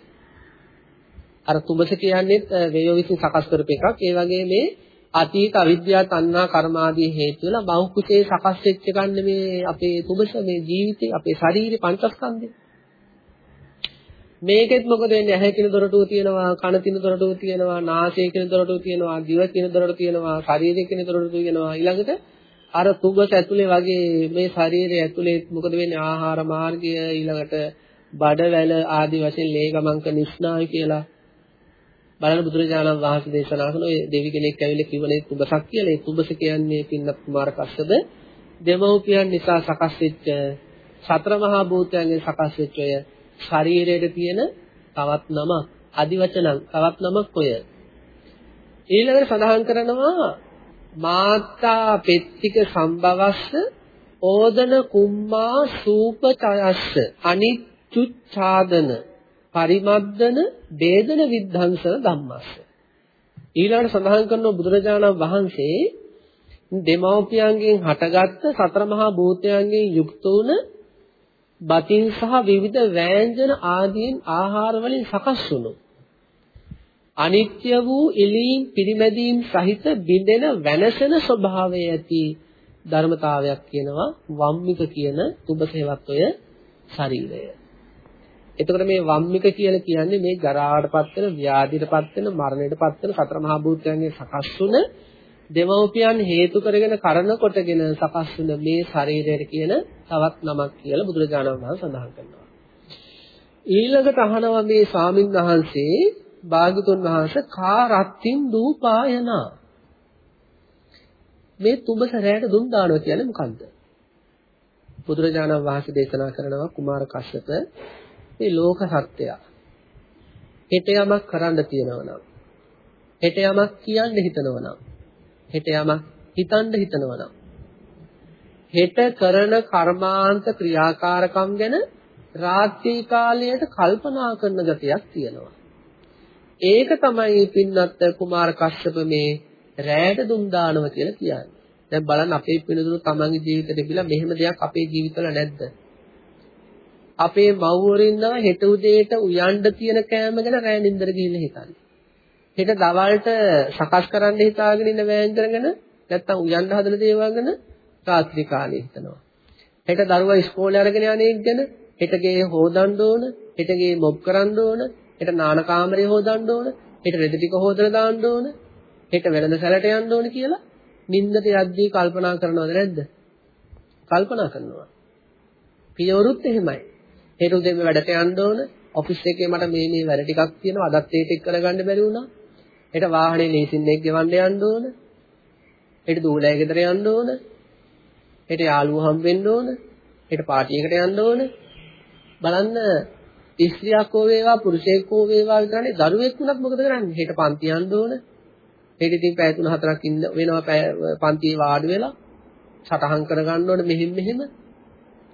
අර තුඹස කියන්නේ වේයෝ විසින් සකස් කරපු එකක්. ඒ වගේ මේ අතීත අවිද්‍යාව තණ්හා කර්ම ආදී හේතු වෙලා බහු කුසේ සකස් වෙච්ච ගන්න මේ අපේ තුඹස මේ ජීවිතේ අපේ ශරීරේ පංචස්කන්ධය. මේකෙත් මොකද වෙන්නේ? ඇහැ කියන දොරටුව තියෙනවා කන කියන දොරටුව තියෙනවා නාසය කියන දොරටුව තියෙනවා දිව කියන දොරටුව තියෙනවා ශරීරය කියන දොරටුව තියෙනවා. ඊළඟට අර තුඹස ඇතුලේ වගේ මේ ශරීරය ඇතුලේ මොකද වෙන්නේ? ආහාර මාර්ගය ඊළඟට බඩවැල ආදී වශයෙන් ලේ ගමන් කරන ස්නායු කියලා. බලන්න බුදුරජාණන් වහන්සේ දේශනා කරන ඔය දෙවි කෙනෙක් ඇවිල්ලා කිව්වනේ තුඹසක් කියලා. ඒ තුඹස කියන්නේ පින්නත් කුමාර කස්සද දෙමව්පියන් නිසා සකස් වෙච්ච සතර මහා භූතයන්ගෙන් සකස් වෙච්ච ඔය ශරීරයේ තියෙන තවත් නමක් අදිවචනං තවත් නමක් ඔය. ඊළඟට සඳහන් කරනවා මාත්තා පෙත්තික සම්භවස්ස ඕදන කුම්මා සූපචයස්ස අනිත් චුච්ඡාදන පරිමද්දන වේදන විද්ධංසන ධම්මස්ස ඊළඟට සඳහන් කරනවා බුදුරජාණන් වහන්සේ දෙමෝපියන්ගෙන් හටගත්ත සතර මහා භූතයන්ගෙන් යුක්ත වුණ බතින් සහ විවිධ වෑංජන ආදීන් ආහාර වලින් සකස් වුණු අනිත්‍ය වූ ඉලීම් පිරිමැදීම් සහිත බිඳෙන වෙනසෙන ස්වභාවය ඇති ධර්මතාවයක් කියනවා වම්මික කියන තුබසේවත් ඔය ශරීරය. එතකොට මේ වම්මික කියලා කියන්නේ මේ ජරාවටපත් වෙන, ව්‍යාධියටපත් වෙන, මරණයටපත් වෙන සතර මහා භූතයන්ගේ සකස් වුන දෙමව්පියන් හේතු කරගෙන කරන කොටගෙන සකස් වුන මේ ශරීරයට කියන තවත් නමක් කියලා බුදුරජාණන් වහන්සේ සඳහන් කරනවා. ඊළඟට අහනවා මේ ස්වාමින් වහන්සේ භාගතුන් වහන්සේ කාරත්තින් දූපායනා මේ තුඹ සැරයට දුම් දානවා කියන්නේ මොකද්ද? බුදුරජාණන් වහන්සේ දේශනා කරනවා කුමාර කශ්‍යප මේ ලෝක සත්‍යය. හෙට යමක් කරන්න තියෙනවා නම් හෙට යමක් කියන්න හිතනවා නම් හෙට යමක් හිතන්න හිතනවා නම් හෙට කරන කර්මාන්ත ක්‍රියාකාරකම් ගැන රාත්‍රී කාලයට කල්පනා කරන ගතියක් තියෙනවා. ඒක තමයි පින්නත් කුමාර කශ්‍යප මේ රැයට දුම් දානවා කියලා කියන්නේ. දැන් බලන්න අපේ පිළිතුරු තමන්ගේ ජීවිතේ තිබිලා මෙහෙම දෙයක් අපේ ජීවිතවල නැද්ද? අපේ මව්වරින්දව හෙට උදේට උයන්ඩ තියෙන කෑම ගැන රැ නින්දර ගිහිල්ලා හිතන්නේ. හෙට දවල්ට සකස් කරන්න හිතාගෙන ඉන්න වෑංජන ගැන නැත්තම් උයන්ඩ හදන දේවල් ගැන රාත්‍රී කාලේ හිතනවා. හෙට දරුවා ඉස්කෝලේ අරගෙන යන්නේ ගැන හෙට ගේ හොදන්න ඕන, හෙට ගේ මොබ් කරන්න ඕන, හෙට නාන කාමරේ හොදන්න ඕන, හෙට රෙදි ටික හොදලා දාන්න ඕන, හෙට වෙළඳ සැලට යන්න ඕන කියලා නින්දට යද්දී කල්පනා කරනවද නැද්ද? කල්පනා කරනවා. පියවරුත් එහෙමයි. හෙට උදේම වැඩට යන්න ඕන. ඔෆිස් එකේ මට මේ මේ වැඩ ටිකක් තියෙනවා. අදත් ඒක එක් කරගන්න බැරි වුණා. හෙට වාහනේ ලීසින් එක ගෙවන්න යන්න ඕන. හෙට දූලෑ ගෙදර යන්න ඕන. හෙට යාළුවෝ හම්බෙන්න ඕන. හෙට පාටියකට යන්න ඕන. බලන්න ස්ත්‍රියක් හෝ වේවා පුරුෂයෙක් හෝ වේවා විතරනේ දරුවෙක් වුණත් මොකද කරන්නේ? හෙට පන්ති යන්න ඕන. හෙට ඉතින් පැය 3-4ක් ඉන්න වෙනවා පන්තියේ වාඩි වෙලා සටහන් කරගන්න ඕනේ මෙහෙම මෙහෙම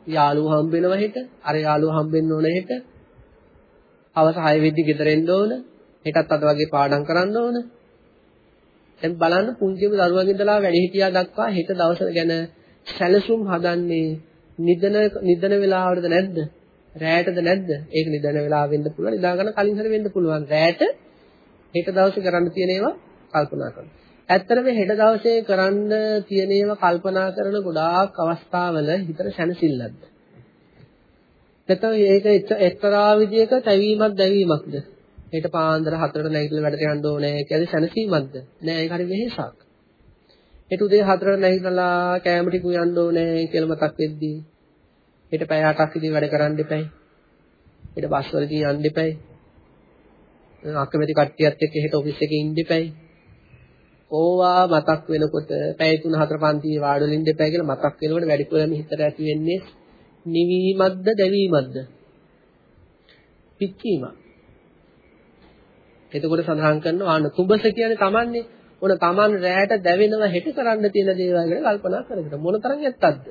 යාළුවෝ හම්බ වෙනවා හෙට. අර යාළුවෝ හම්බෙන්න ඕන හෙට. හවස 6 වෙද්දි ගෙදර එන්න ඕන. හෙටත් අද වගේ පාඩම් කරන්න ඕන. දැන් බලන්න පුංචිම දරුවගෙන් ඉඳලා වැඩිහිටියා දක්වා හෙට දවස ගැන සැලසුම් හදන්නේ නිදන නිදන වෙලාවටද නැද්ද? රැයටද නැද්ද? ඒක නිදන වෙලාව වෙන්න පුළුවන්. නිදා ගන්න කලින් හරි වෙන්න පුළුවන්. රැයට හෙට දවසේ කරන්න තියෙන ඒවා කල්පනා කරනවා. ඇත්තටම හෙට දවසේ කරන්න තියෙන ඒවා කල්පනා කරන ගොඩාක් අවස්ථාවල හිතට සැනසෙල්ලක්ද? නැත්නම් ඒක එක්තරා විදියක තැවීමක් දැවීමක්ද? හෙට පාන්දර 4ට නැගිටලා වැඩට යන්න ඕනේ කියලා සැනසීමක්ද? නෑ ඒක හරි වෙහෙසක්. හෙට උදේ 4ට නැගිටලා කෑම ටික උයන්න ඕනේ කියලා මතක් වෙද්දී හෙට පැය 8ක් ඉතින් වැඩ කරන්න එපයි. හෙට බස් වලදී යන්න එපයි. අකමැති කට්ටියත් එක්ක හෙට ඔෆිස් එකේ ඉන්න එපයි. ඕවා මතක් වෙනකොට පැය 3 4 පන්තියේ වාඩි වෙන්න එපයි කියලා මතක් වෙනකොට වැඩිපුරම හිතට ඇති වෙන්නේ නිවීමක්ද දැවීමක්ද? පිච්චීමක්. එතකොට සඳහන් කරනවා ආන තුඹස කියන්නේ Tamanne ඔන Taman රැයට දැවෙනවා හෙට කරන්න තියෙන දේවල් ගැන කල්පනා කරගෙන මොනතරම් ඇත්තක්ද?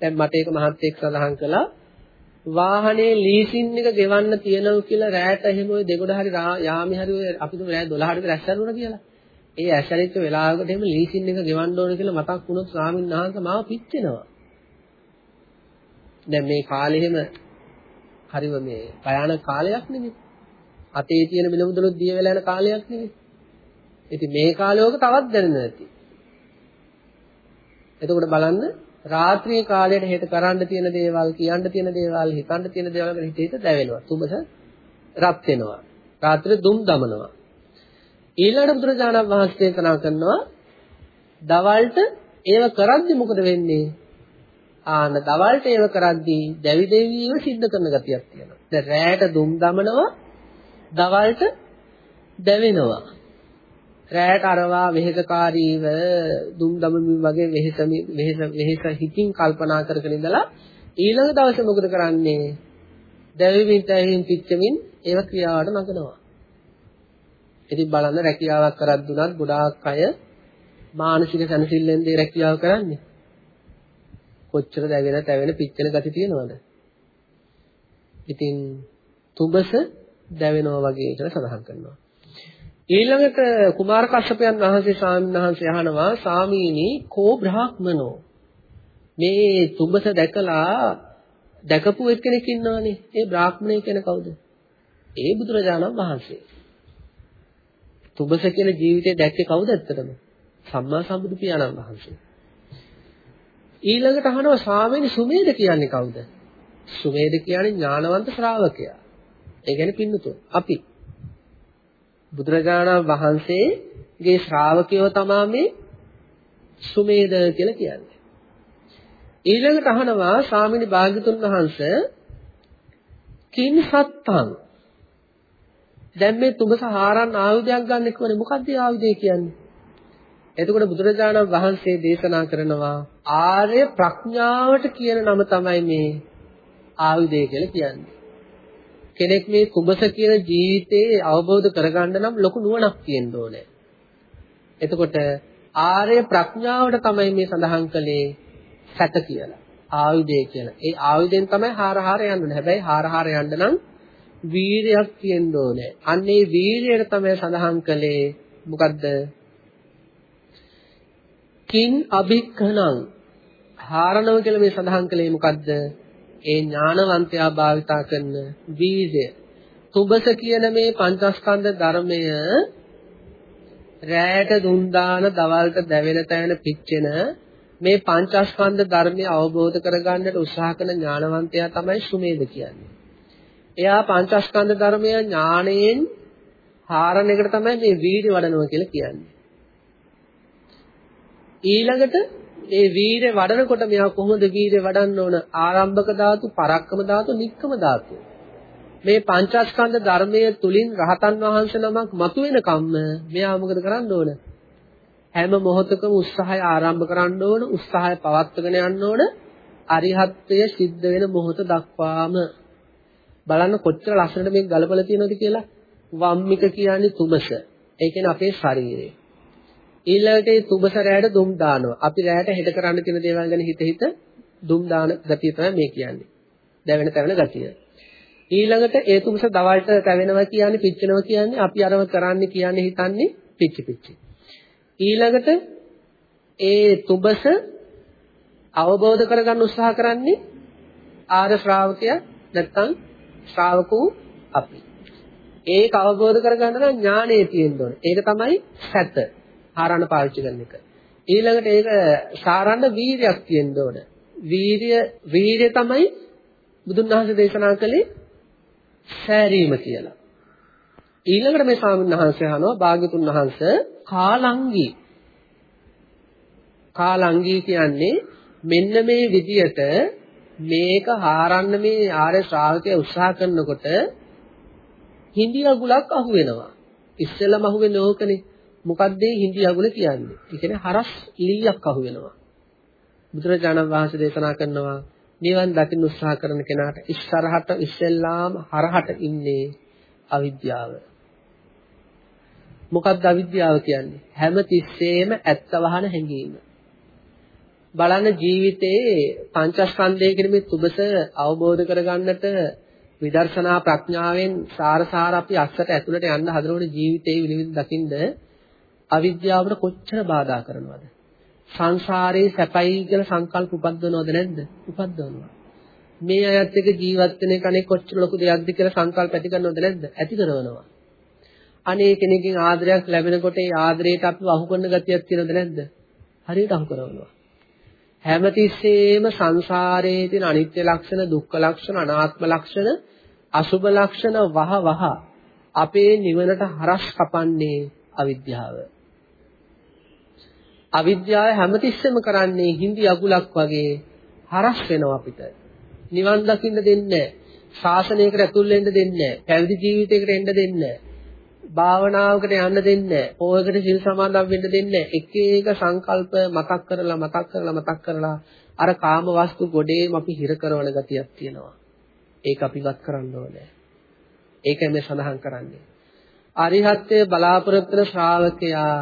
දැන් මට ඒක මහත්යෙක් සඳහන් කළා වාහනේ ලීසින් එක ගෙවන්න තියෙනවා කියලා රැයට එහෙම ඔය දෙගොඩ හරි යාමි හරි ඔය අපි තුම රැය 12ට රැස් කරුණා කියලා. ඒ ඇසරිච්ච වෙලාවකට එහෙම ලීසින් එක ගෙවන්න ඕන කියලා මතක් වුණොත් ස්වාමීන් වහන්සේ මාව පිච්චෙනවා. දැන් මේ කාලේ එහෙම හරිව මේ භයානක කාලයක් නෙමෙයි. අතේ තියෙන මිල මුදලුත් දිය වෙලා යන කාලයක් නෙමෙයි. ඉතින් මේ කාලයක තවත් දැනෙන්න ඇති. එතකොට බලන්න රාත්‍රී කාලයට හෙට කරන්න තියෙන දේවල්, කියන්න තියෙන දේවල්, හිතන්න තියෙන දේවල් ගැන හිත හිත දැවෙනවා. තුඹස රත් වෙනවා. රාත්‍රියේ දුම් දමනවා. ඊළඟට බුදුරජාණන් වහන්සේ කනා කරනවා දවල්ට ඒව කරද්දි මොකද වෙන්නේ? ආන දවල්ට ඒව කරද්දී දැවි දෙවියව සිද්ධ කරන ගතියක් තියෙනවා. දැන් රැයට දුම් දමනවා දවල්ට දැවෙනවා. රැයට අරවා වෙහෙසකාරීව දුම් දමමින් වගේ වෙහෙස වෙහෙස වෙහෙස හිතින් කල්පනා කර කර ඉඳලා ඊළඟ දවසේ මොකද කරන්නේ? දැවෙමින් තැවෙමින් පිච්චමින් ඒව ක්‍රියාවට නගනවා. ඉතින් බලන්න රැකියාවක් කරද්දුනත් ගොඩාක් අය මානසික සැනසෙල්ලෙන් දේ රැකියාව කරන්නේ. කොච්චර දැවෙන තැවෙන පිච්චෙන ගති තියෙනවද? ඉතින් තුඹස දැවෙනවා වගේ කියලා සඳහන් කරනවා. ඊළඟට කුමාර කශ්‍යපයන් වහන්සේ ස්වාමීන් වහන්සේ අහනවා සාමීනි කෝ බ්‍රාහ්මනෝ මේ තුඹස දැකලා දැකපු එක්කෙනෙක් ඉන්නවනේ ඒ බ්‍රාහ්මණය කියන කවුද? ඒ බුදුරජාණන් වහන්සේ. තුඹස කියන ජීවිතය දැක්කේ කවුද ඇත්තටම? සම්මා සම්බුදු පියාණන් වහන්සේ. ඊළඟට අහනවා ස්වාමීනි සුමේද කියන්නේ කවුද? සුමේද කියන්නේ ඥානවන්ත ශ්‍රාවකයා. ඒ කියන්නේ පින්නතුන් අපි බුදුරජාණන් වහන්සේගේ ශ්‍රාවකයෝ තමයි මේ සුමේද කියලා කියන්නේ. ඊළඟට අහනවා ස්වාමීනි භාග්‍යතුන් වහන්සේ කින් සත්තං දැන් මේ තුඹස හාරන්න ආයුධයක් ගන්න කිව්වනේ මොකක්ද ආයුධය කියන්නේ? එතකොට බුදුරජාණන් වහන්සේ දේශනා කරනවා ආර්ය ප්‍රඥාවට කියන නම තමයි මේ ආයුධය කියලා කියන්නේ. කෙනෙක් මේ කුඹස කියන ජීවිතේ අවබෝධ කරගන්න නම් ලොකු නුවණක් තියෙන්න ඕනේ. එතකොට ආර්ය ප්‍රඥාවට තමයි මේ සඳහන් කළේ සැත කියලා. ආයුධය කියලා. ඒ ආයුධයෙන් තමයි හාර හාර යන්න ඕනේ. හැබැයි හාර හාර යන්න නම් වීරයක් තියෙන්න ඕනේ. අන්න ඒ වීරයට තමයි සඳහන් කළේ මොකද්ද? කින් අභික්ඛනං හාරණව කියලා මේ සඳහන් කළේ මොකද්ද? ඒ ඥානවන්තයා භාවිතා කරන වීර්ය. තුබස කියන මේ පංචස්කන්ධ ධර්මය රැයට දුන් දාන දවල්ට දැවෙන තැන පිච්චෙන මේ පංචස්කන්ධ ධර්මය අවබෝධ කරගන්නට උත්සාහ කරන ඥානවන්තයා තමයි සුමේද කියන්නේ. එයා පංචස්කන්ධ ධර්මය ඥාණයෙන් හාරණ එකට තමයි මේ වීර්ය වඩනවා කියලා කියන්නේ. ඊළඟට ඒ වීරය වඩනකොට මෙයා කොහොමද වීරය වඩන්න ඕන? ආරම්භක ධාතු, පරක්කම ධාතු, නික්කම ධාතු. මේ පංචස්කන්ධ ධර්මයේ තුලින් රහතන් වහන්සේ නමක් මතුවෙනකම්ම මෙයා මොකද කරන්න ඕන? හැම මොහොතකම උත්සාහය ආරම්භ කරන්න ඕන, උත්සාහය පවත්වාගෙන යන්න ඕන. අරිහත්ත්වය සිද්ධ වෙන මොහොත දක්වාම බලන්න කොච්චර ලස්සනට මේක ගලපලා තියෙනවද කියලා. වම්මික කියන්නේ තුමස. ඒ කියන්නේ අපේ ශරීරය. ඊළඟට ඒ සුබස රැයට දුම් දානවා. අපි රැයට හෙට කරන්න තියෙන දේවල් ගැන හිත හිත දුම් දාන ගතිය තමයි මේ කියන්නේ. දැවෙන තැවෙන ගතිය. ඊළඟට ඒ තුමස දවල්ට තැවෙනවා කියන්නේ පිච්චෙනවා කියන්නේ අපි අරව කරන්න කියන්නේ හිතන්නේ පිච්චි පිච්චි. ඊළඟට ඒ තුබස අවබෝධ කරගන්න උත්සාහ කරන්නේ ආර්ය ශ්‍රාවකයා නැත්නම් ශ්‍රාවකෝ අපි. ඒක අවබෝධ කරගන්න නම් ඥානය තියෙන්න ඕනේ. ඒක තමයි සැත. හාරන්න පාවිච්චි කරන එක. ඊළඟට ඒක සාරන්න වීරියක් තියෙන්න ඕනේ. වීරිය වීරිය තමයි බුදුන් වහන්සේ දේශනා කළේ සෑරීම කියලා. ඊළඟට මේ ස්වාමීන් වහන්සේ අහනවා භාග්‍යතුන් වහන්සේ කාලංගී කාලංගී කියන්නේ මෙන්න මේ විදියට මේක හාරන්න මේ ආර්ය ශ්‍රාවකයා උත්සාහ කරනකොට හිඳි අගුලක් අහු වෙනවා. ඉස්සෙල්ලම අහු වෙන්නේ ඕකනේ. මොකක්ද මේ හිඳි අගුල කියන්නේ? ඒ කියන්නේ හරස් ලීයක් අහු වෙනවා. බුදුරජාණන් වහන්සේ දේශනා කරනවා නිවන් දකින්න උත්සාහ කරන කෙනාට ඉස්සරහට ඉස්සෙල්ලාම හරහට ඉන්නේ අවිද්‍යාව. මොකක්ද අවිද්‍යාව කියන්නේ? හැම තිස්සෙම ඇත්ත වහන හැඟීම. බලන්න ජීවිතයේ පංචස්කන්ධය කියන මේ තුබස අවබෝධ කරගන්නට විදර්ශනා ප්‍රඥාවෙන් සාරසාර අපි අස්සට ඇතුළට යන්න හදනකොට ජීවිතේ විනිවිද දකින්ද අවිද්‍යාවට කොච්චර බාධා කරනවද? සංසාරේ සැපයි කියලා සංකල්ප උපද්දවනවද නැද්ද? උපද්දවනවා. මේ අයත් එක්ක ජීවත් වෙන එක අනේ කොච්චර ලොකු දෙයක්ද කියලා සංකල්ප ඇති කරනවද නැද්ද? ඇති කරනවා. අනේ කෙනෙක්ගෙන් ආදරයක් ලැබෙනකොට ඒ ආදරයට අපිව අහු කරන ගතියක් තියෙනවද නැද්ද? හරියට අහු කරනවා. හැමතිස්සෙම සංසාරයේ තියෙන අනිත්‍ය ලක්ෂණ, දුක්ඛ ලක්ෂණ, අනාත්ම ලක්ෂණ, අසුභ ලක්ෂණ වහ වහ අපේ නිවනට හරස් කපන්නේ අවිද්‍යාව. අවිද්‍යාව හැමතිස්සෙම කරන්නේ හිඳි අගුලක් වගේ හරස් වෙනවා අපිට. නිවන් දකින්න දෙන්නේ නැහැ. ශාසනයකට ඇතුල් වෙන්න දෙන්නේ නැහැ. පැවිදි ජීවිතයකට එන්න දෙන්නේ නැහැ. භාවනාවකට යන්න දෙන්නේ නැහැ. ඕයකට සිල් සමාදන් වෙන්න දෙන්නේ නැහැ. එක එක සංකල්ප මතක් කරලා මතක් කරලා මතක් කරලා අර කාම වස්තු ගොඩේම අපි හිර කරන ගතියක් තියෙනවා. ඒක අපිවත් කරන්න ඕනේ. ඒකයි මේ සඳහන් කරන්නේ. අරිහත්ත්වයේ බලාපොරොත්තු වෙන ශ්‍රාවකයා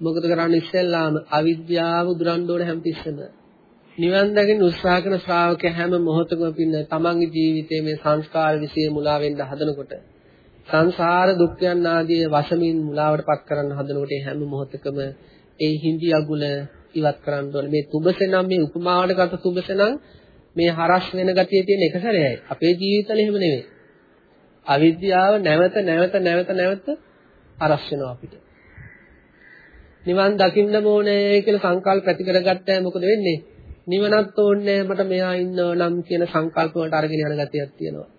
මොකද කරන්නේ ඉස්සෙල්ලාම අවිද්‍යාව දුරන්න ඕන හැමතිස්සෙම. නිවන් දකින්න උත්සාහ කරන ශ්‍රාවකයා හැම මොහොතකම පින්න තමන්ගේ ජීවිතයේ මේ සංස්කාර විශ්ේ මුලා වෙන්න හදනකොට සංසාර දුක්ඛයන් ආදී වශමින් මුලාවටපත් කරන්න හදනකොට හැම මොහොතකම ඒ හිඳි අගුල ඉවත් කරන්න ඕනේ. මේ තුබසේ නම් මේ උපමාවට ගත තුබසේ නම් මේ හරස් වෙන ගතිය තියෙන එක සැරේයි. අපේ ජීවිතවල එහෙම නෙවෙයි. අවිද්‍යාව නැවත නැවත නැවත නැවත හරස් වෙනවා අපිට. නිවන් දකින්න ඕනේ කියලා සංකල්ප ඇති කරගත්තා මොකද වෙන්නේ? නිවනත් ඕනේ මට මෙහා ඉන්නව නම් කියන සංකල්ප වලට අරගෙන යන ගතියක් තියෙනවා.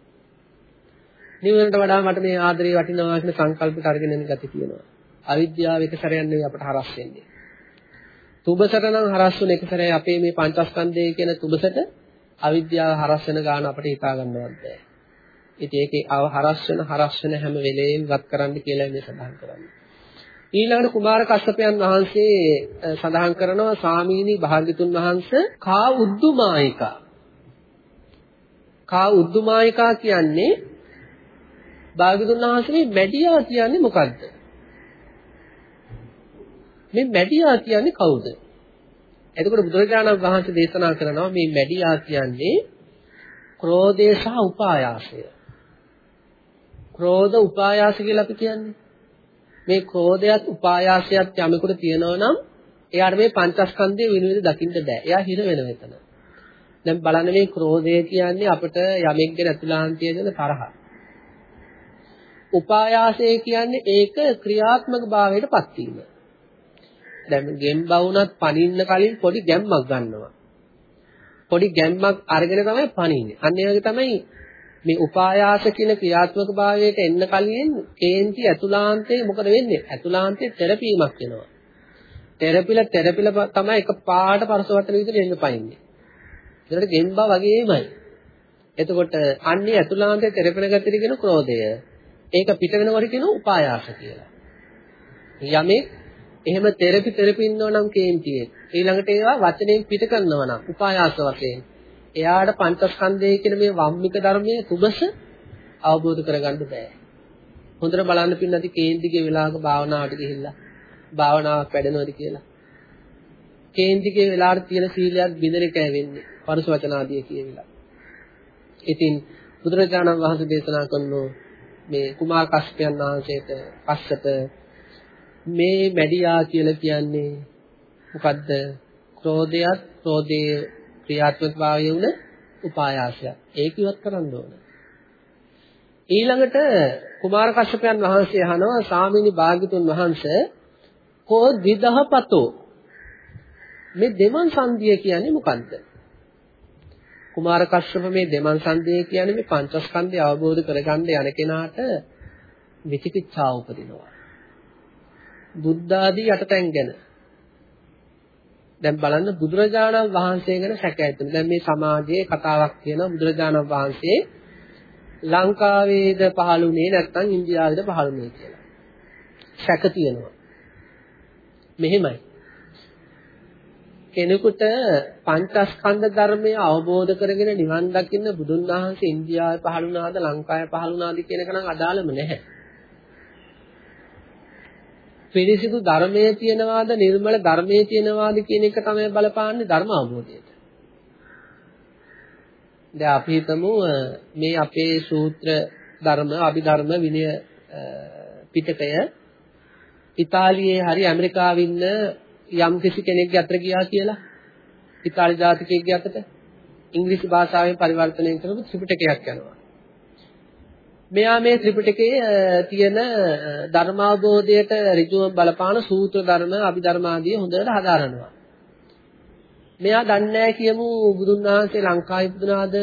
නිවනට වඩා මට මේ ආදරේ වටිනවා කියන සංකල්පට අරගෙන යන ගතිය තියෙනවා. අවිද්‍යාව එක සැරයක් නෙවෙයි අපට හරස් වෙන්නේ. තුබසට නම් හරස් වෙන එක සැරේ අපේ මේ පංචස්කන්ධය කියන තුබසට අවිද්‍යාව හරස් වෙන ගාන අපිට හිතා ගන්නවත් බෑ. ඉතින් ඒකේ හරස් වෙන හරස් වෙන හැම වෙලේම වත් කරන්න කියලා මේ සඳහන් කරන්නේ. ඊළඟට කුමාර කස්සපයන් වහන්සේ සඳහන් කරනවා සාමීනි භාග්‍යතුන් වහන්සේ කා උද්දුමායිකා. කා උද්දුමායිකා කියන්නේ භාග්‍යතුන් වහන්සේ මේ මැඩියා කියන්නේ මොකද්ද? මේ මැඩියා කියන්නේ කවුද? එතකොට බුදුරජාණන් වහන්සේ දේශනා කරනවා මේ මැඩියා කියන්නේ ක්‍රෝධය සහ උපායාසය. ක්‍රෝධ උපායාස කියලා අපි කියන්නේ. මේ ක්‍රෝධයත් උපායාසයත් යමෙකුට තියෙනවා නම් එයාට මේ පංචස්කන්ධය විනිවිද දකින්න බෑ. එයා හිර වෙන වෙතන. දැන් බලන්න මේ ක්‍රෝධය කියන්නේ අපිට යමෙක්ගේ ඇතුළාන්තිය දෙන තරහ. උපායාසය කියන්නේ ඒක ක්‍රියාත්මක භාවයට පත් වීම. දැන් ගෙම්බ වුණත් පනින්න කලින් පොඩි ගැම්මක් ගන්නවා. පොඩි ගැම්මක් අරගෙන තමයි පනින්නේ. අන්න ඒ වගේ තමයි මේ උපායාස කියන ක්‍රියාත්මක භාවයට එන්න කලින් කේන්ති ඇතුලාන්තයේ මොකද වෙන්නේ? ඇතුලාන්තයේ තෙරපීමක් වෙනවා. තෙරපිල තෙරපිල තමයි එක පාට පරසවට්ටන විදිහට එන්න පයින්නේ. ඒකට ගෙම්බා වගේමයි. එතකොට අන්නේ ඇතුලාන්තයේ තෙරපෙන ගතිය කියන ක්‍රෝධය. ඒක පිට වෙනකොට කියන උපායාස කියලා. යමෙක් එහෙම තෙරපි තෙරපි ඉන්නව නම් කේන්තියේ ඊළඟට ඒවා වචනයෙන් පිට කරනවා නම් උපායාස වශයෙන් එයාට පංචස්කන්ධය කියන මේ වම්මික ධර්මයේ කුබස අවබෝධ කරගන්න බෑ. හොඳට බලන්න පින්නති කේන්තිගේ වෙලාවක භාවනාවට ගිහිල්ලා භාවනාවක් වැඩනවද කියලා. කේන්තිගේ වෙලාවට තියෙන සීලයක් බිඳෙන එකයි වෙන්නේ. පරස වචන ආදී කියවිලා. ඉතින් බුදුරජාණන් වහන්සේ දේශනා කරනෝ මේ කුමාර කශ්‍යපයන් වහන්සේට පස්සට මේ මැඩියා කියලා කියන්නේ මොකද්ද? ක්‍රෝධයත් ක්‍රෝධයේ ක්‍රියාත්මක භාවය වුණ උපායාසයක්. ඒක ඉවත් කරන්න ඕන. ඊළඟට කුමාර කශ්‍යපයන් වහන්සේ අහනවා සාමිනි භාග්‍යතුන් වහන්සේ කෝ දිදහපතෝ මේ දෙමන් සංදිය කියන්නේ මොකද්ද? කුමාර කශ්‍යප මේ දෙමන් සංදිය කියන්නේ මේ පංචස්කන්ධය අවබෝධ කරගන්න යන කෙනාට විචිකිච්ඡාව උපදිනවා. බුද්ධ ආදී යටතැන් ගැන දැන් බලන්න බුදුරජාණන් වහන්සේ ගැන සැක ඇතුළු. දැන් මේ සමාජයේ කතාවක් තියෙනවා බුදුරජාණන් වහන්සේ ලංකාවේද පහළුනේ නැත්නම් ඉන්දියාවේද පහළුනේ කියලා. සැක තියෙනවා. මෙහෙමයි. කෙනෙකුට පංචස්කන්ධ ධර්මය අවබෝධ කරගෙන නිවන් දකින්න බුදුන් වහන්සේ ඉන්දියාවේ පහළුණාද ලංකාවේ පහළුණාද කියන එක නම් අදාළම නැහැ. පිරිසිදු ධර්මයේ තියෙනවාද නිර්මල ධර්මයේ තියෙනවාද කියන එක තමයි බලපාන්නේ ධර්ම අවබෝධයට. දැන් අපි හිතමු මේ අපේ සූත්‍ර ධර්ම, අභිධර්ම විනය පිටකය ඉතාලියේ හරි ඇමරිකාවේ ඉන්න යම් කිසි කෙනෙක්ගේ අතට ගියා කියලා. ඉතාලි ජාතිකයෙක්ගේ අතට ඉංග්‍රීසි භාෂාවෙන් පරිවර්තනය කරපු ත්‍රිපිටකයක් යනවා. මෙයා මේ ත්‍රිපිටකයේ තියෙන ධර්මාවබෝධයට ඍජුව බලපාන සූත්‍ර ධර්ම, අභිධර්ම ආදී හොඳට හදාරනවා. මෙයා දන්නේ නැහැ කියමු බුදුන් වහන්සේ ලංකාවේ ඉපදුනාද,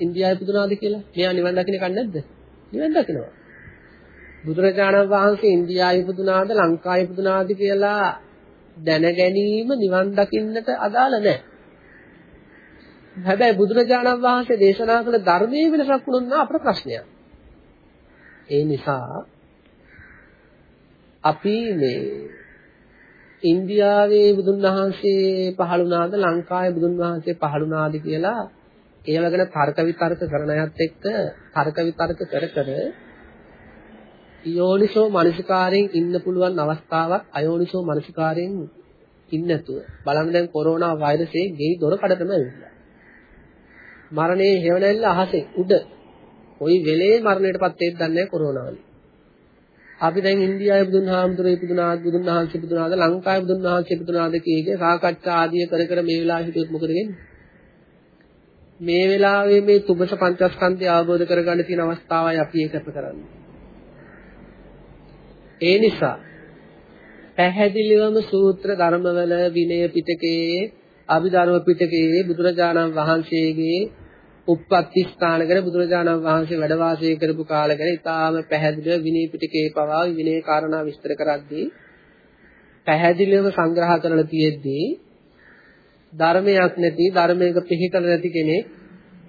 ඉන්දියාවේ ඉපදුනාද කියලා. මෙයා නිවන් දකින්න කන්නේ නැද්ද? නිවන් දකිනවා. බුදුරජාණන් වහන්සේ ඉන්දියාවේ ඉපදුනාද, ලංකාවේ ඉපදුනාද කියලා දැන ගැනීම නිවන් දකින්නට අදාළ නැහැ. හැබැයි බුදුරජාණන් වහන්සේ දේශනා කළ ධර්මයේ වෙනසක් වුණොත් අපට ප්‍රශ්නයක්. ඒ නිසා අපි මේ ඉන්දියාවේ බුදුන් වහන්සේ පහළ වුණාද ලංකාවේ බුදුන් වහන්සේ පහළ වුණාද කියලා ඒව ගැන තර්ක විතර්ක කරන අයත් එක්ක තර්ක විතර්ක කර කර යෝනිසෝ මනසිකාරයෙන් ඉන්න පුළුවන් අවස්ථාවක් අයෝනිසෝ මනසිකාරයෙන් ඉන්නතුව බලන්න දැන් කොරෝනා වෛරසයේ ගෙයි දොර කඩතම ඇවිල්ලා මරණයේ හේවණැල්ල අහසේ උඩ කොයි වෙලේ මරණයටපත් වෙයිද දන්නේ නැහැ කොරෝනා වලින්. අපි දැන් ඉන්දියාවේ බුදුන් හාමුදුරුවෝ ඉපදුනාද බුදුන් වහන්සේ ඉපදුනාද ලංකාවේ බුදුන් වහන්සේ ඉපදුනාද කීගේ සාකච්ඡා ආදිය කර කර මේ වෙලාවෙ හිටියොත් මොකද වෙන්නේ? මේ වෙලාවේ මේ තුබස පංචස්කන්ධය අවබෝධ කරගන්න තියෙන අවස්ථාවයි අපි ඒකත් කරන්නේ. ඒ නිසා පැහැදිලිවම සූත්‍ර ධර්මවල විනය පිටකයේ අභිධර්ම පිටකයේ බුදුරජාණන් වහන්සේගේ උප්පත්ති ස්ථාන ගැන බුදුරජාණන් වහන්සේ වැඩ වාසය කරපු කාල ගැන ඉතාම පැහැදිලිව විනය පිටකේ පවා විනය කාරණා විස්තර කරද්දී පැහැදිලිවම සංග්‍රහ කරලා තියෙද්දී ධර්මයක් නැති ධර්මයක පිළිකල නැති කෙනෙක්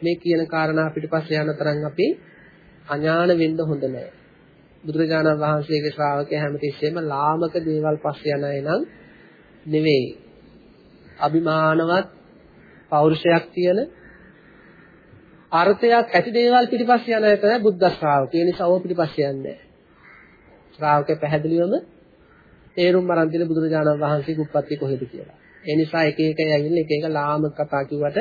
මේ කියන කාරණා පිටිපස්සේ යන තරම් අපි අඥාන වෙන්න හොඳ නැහැ. බුදුරජාණන් වහන්සේගේ ශ්‍රාවකයා හැමතිස්සෙම ලාමක දේවල් පස්සේ යන අය නම් නෙවෙයි. අභිමානවත් පෞරුෂයක් තියෙන අර්ථයක් ඇති දේවල් පිටිපස්සේ යන එක තමයි බුද්ධ ශ්‍රාවකය. ඒ නිසා ඕක පිටිපස්සේ යන්නේ නැහැ. ශ්‍රාවකයා පැහැදිලිවම තේරුම් අරන් දෙන බුදුරජාණන් වහන්සේගේ උප්පත්ති කොහෙද කියලා. ඒ නිසා එක එක ඇවිල්ලා එක එක ලාමක කතා කිව්වට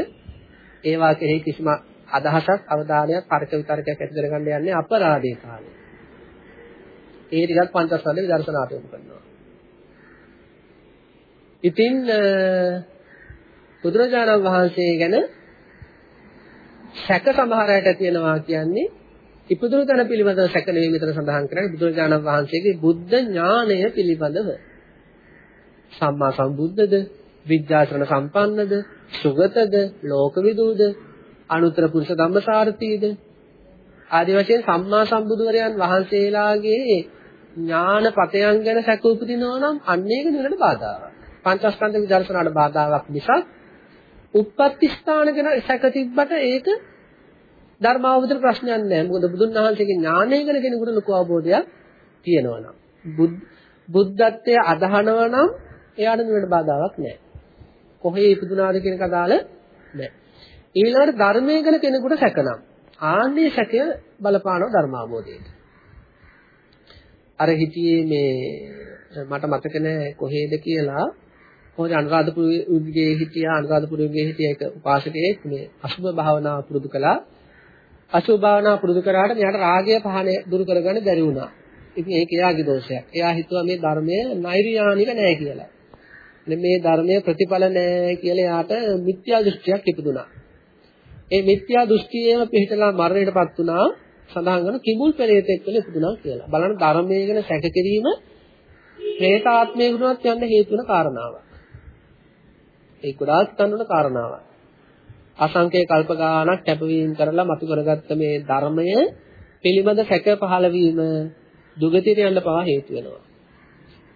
ඒවා කෙරෙහි කිසිම අදහසක් අවධානයක් තර්ක විතර්කයක් ඇති කරගන්න යන්නේ අපරාධේ කාලේ. ඒ ටිකක් පංචස්කන්ධ විදර්ශනාට යොමු කරනවා. ඉතින් බුදුරජාණන් වහන්සේ ගැන සැක සමහර අයට තියෙනවා කියන්නේ ඉපදුණු තැන පිළිබඳව සැක නෙවෙයි මෙතන සඳහන් කරන්නේ බුදුරජාණන් වහන්සේගේ බුද්ධ ඥානය පිළිබඳව සම්මා සම්බුද්ධද විද්‍යාචරණ සම්පන්නද සුගතද ලෝකවිදූද අනුත්තර පුරුෂ ධම්මසාරතීද ආදි වශයෙන් සම්මා සම්බුදුවරයන් වහන්සේලාගේ ඥාන පතයන් ගැන සැක උපදිනවා නම් අන්න ඒක නිවනට බාධාවක්. පංචස්කන්ධ විදර්ශනාට බාධාවක් නිසා උප්පත්ති ස්ථාන ගැන සැක තිබ්බට ඒක ධර්මාවබෝධ ප්‍රශ්නයක් නෑ. මොකද බුදුන් වහන්සේගේ ඥානය ගැන කෙනෙකුට ලොකු අවබෝධයක් තියෙනවා නම්. බුද්ධත්වයේ අදහනවා නම් එයාට නිවනට බාධාවක් නෑ. කොහේ ඉපදුනාද කියන කතාල නෑ. ඊළඟට ධර්මයේ ගැන කෙනෙකුට සැකනම් ආන්නේ සැකය බලපානවා ධර්මාවබෝධයට. අර හිටියේ මේ මට මතක නෑ කොහේද කියලා කොහොමද අනුරාධපුරයේ හිටියා අනුරාධපුරයේ හිටිය එක උපාසකයෙක් මේ අසුභ භාවනාව පුරුදු කළා. අසුභ භාවනාව පුරුදු කරාට මෙයාට රාගය පහන දුරු කරගන්න බැරි වුණා. ඉතින් ඒක එයාගේ දෝෂයක්. එයා හිතුවා මේ ධර්මය නෛර්යානික නෑ කියලා. මේ ධර්මයේ ප්‍රතිඵල නැහැ කියලා යාට මිත්‍යා දෘෂ්ටියක් ඉපදුනා. ඒ මිත්‍යා දෘෂ්ටියේම පිළිතලා මරණයටපත් වුණා සඳහන් කරන කිඹුල් පෙරේතෙක් වෙලා ඉපදුනා කියලා. බලන්න ධර්මයේ ගැන සැක කිරීම പ്രേතාත්මයේ ගුණවත් යන්න හේතු වෙන කාරණාවක්. ඒ ගොඩාක් තනුන කාරණාවක්. අසංකේ කල්ප ගානක් කැපවීම කරලා මතු කරගත්ත මේ ධර්මය පිළිබඳ සැක පහළ වීම දුගතියට යන්න පවා හේතු වෙනවා.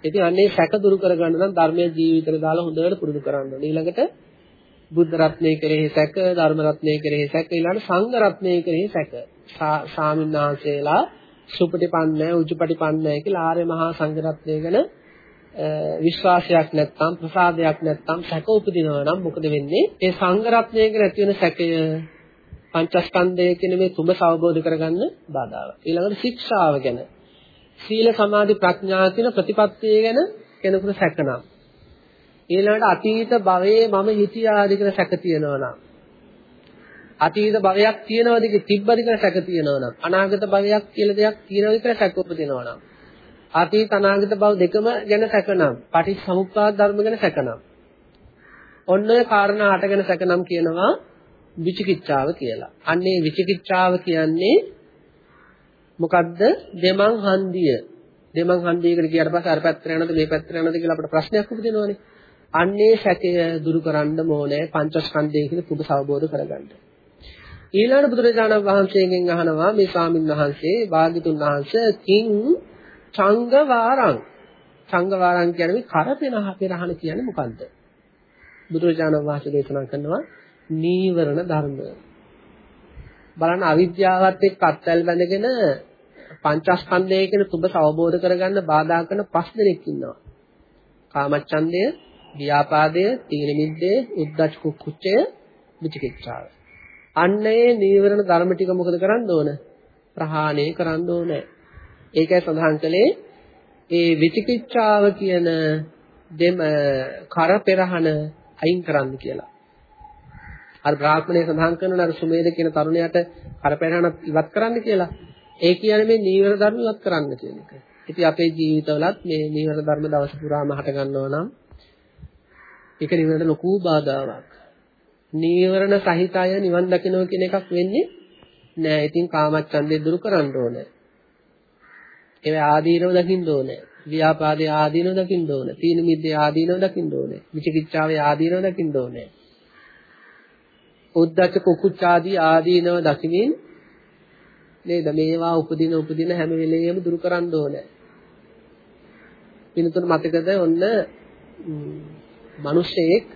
ඉතින් අන්නේ සැක දුරු කරගන්න නම් ධර්මයේ ජීවිතේට දාලා හොඳට පුරුදු කරන්න ඕනේ. ඊළඟට බුද්ධ රත්නයේ කෙරෙහි සැක, ධර්ම රත්නයේ කෙරෙහි සැක, ඊළඟට සංඝ රත්නයේ කෙරෙහි සැක. සාමින්නාංශේලා සුපටිපන්න, උජුපටිපන්න කියලා ආර්ය මහා සංඝ රත්නය ගැන විශ්වාසයක් නැත්නම් ප්‍රසාදයක් නැත්නම් සැක උපදිනවා නම් මොකද වෙන්නේ? ඒ සංඝ රත්නයක නැති වෙන සැකය පංචස්කන්ධය කියන මේ තුඹ අවබෝධ කරගන්න බාධාවක්. ඊළඟට ශික්ෂාව ගැන සීල සමාධි ප්‍රඥා කියන ප්‍රතිපත්තිය ගැන කෙනෙකුට සැකනම් ඊළඟට අතීත භවයේ මම හිතියාද කියලා සැක තියෙනවා නම් අතීත භවයක් තියෙනවද කියලා තිබ්බද කියලා සැක තියෙනවා නම් අනාගත භවයක් කියලා දෙයක් තියෙනවද කියලා සැක උපදිනවා නම් අතීත අනාගත භව දෙකම ගැන සැකනම් පටිච්චසමුප්පාද ධර්ම ගැන සැකනම් ඔන්න ඔය කාරණා අට ගැන සැකනම් කියනවා විචිකිච්ඡාව කියලා. අන්නේ විචිකිච්ඡාව කියන්නේ මොකද්ද? දෙමන් හන්දිය. දෙමන් හන්දියකට ගියාට පස්සේ අර පැත්තට යනද මේ පැත්තට යනද කියලා අපිට ප්‍රශ්නයක් උපදිනවනේ. අන්නේ සැකය දුරු කරන්න ඕනේ පංචස්කන්ධය කියන පුදු අවබෝධ කරගන්න. ඊළඟ බුදුරජාණන් වහන්සේගෙන් අහනවා මේ ස්වාමින් වහන්සේ භාග්‍යතුන් වහන්සේ කිං සංඝවාරං සංඝවාරං කියන්නේ මේ කරපෙන පෙරහන කියන්නේ මොකද්ද? බුදුරජාණන් වහන්සේ දේශනා කරනවා නීවරණ ධර්ම. බලන්න අවිද්‍යාවත් එක්ක අත්වැල් බැඳගෙන පංචස්කන්ධය කියන තුබ අවබෝධ කරගන්න බාධා කරන පස් දෙනෙක් ඉන්නවා. කාමච්ඡන්දය, ව්‍යාපාදය, තීන මිද්දේ, උද්ධච්ච කුච්චය, විචිකිච්ඡාව. අන්න ඒ නීවරණ ධර්ම ටික මොකද කරන්න ඕන? ප්‍රහාණය කරන්න ඕනේ. ඒකයි සඳහන් කළේ ඒ විචිකිච්ඡාව කියන දෙම කර පෙරහන අයින් කරන්න කියලා. අර බ්‍රාහ්මණය සඳහන් කරනවා අර සුමේද කියන තරුණයාට කර පෙරහනක් ඉවත් කරන්න කියලා. ඒ කියන්නේ මේ නීවර ධර්ම ඉවත් කරන්න කියන එක. ඉතින් අපේ ජීවිතවලත් මේ නීවර ධර්ම දවස පුරාම හට ගන්නවා නම් ඒක නිවනට ලොකු බාධාවක්. නීවරණ සහිත අය නිවන් දකින්න කියන එකක් වෙන්නේ නෑ. ඉතින් කාමච්ඡන්දේ දුරු කරන්න ඕනේ. ඒවා ආදීනව දකින්න ඕනේ. ව්‍යාපාදේ ආදීනව දකින්න ඕනේ. තීන මිද්දේ ආදීනව දකින්න ඕනේ. විචිකිච්ඡාවේ ආදීනව දකින්න ඕනේ. උද්දච්ච කුකුච්ච ආදී ආදීනව දකිමින් නේද මේවා උපදින උපදින හැම වෙලෙම දුරු කරන්න ඕනේ. පින්තුන් මතකද ඔන්න මිනිස්සෙක්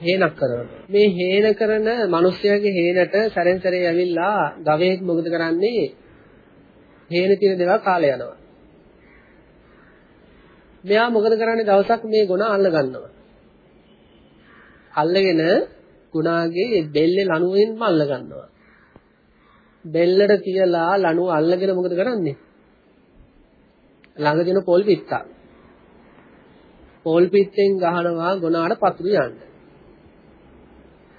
හේනක් කරනවා. මේ හේන කරන මිනිස්යාගේ හේනට සැරෙන් සැරේ ඇවිල්ලා ගවයෙක් මොකද කරන්නේ? හේන තියෙන දේවල් කාලේ යනවා. මෙයා මොකද කරන්නේ දවසක් මේ ගුණ අල්ල ගන්නවා. අල්ලගෙන ගුණාගේ බෙල්ලේ ලණුවෙන්ම අල්ල ගන්නවා. බෙල්ලට කියලා ලණුව අල්ලගෙන මොකද කරන්නේ? ළඟ තියෙන පොල් පිට්ටා. පොල් පිට්ටෙන් ගහනවා ගුණාට පතුරු යන්න.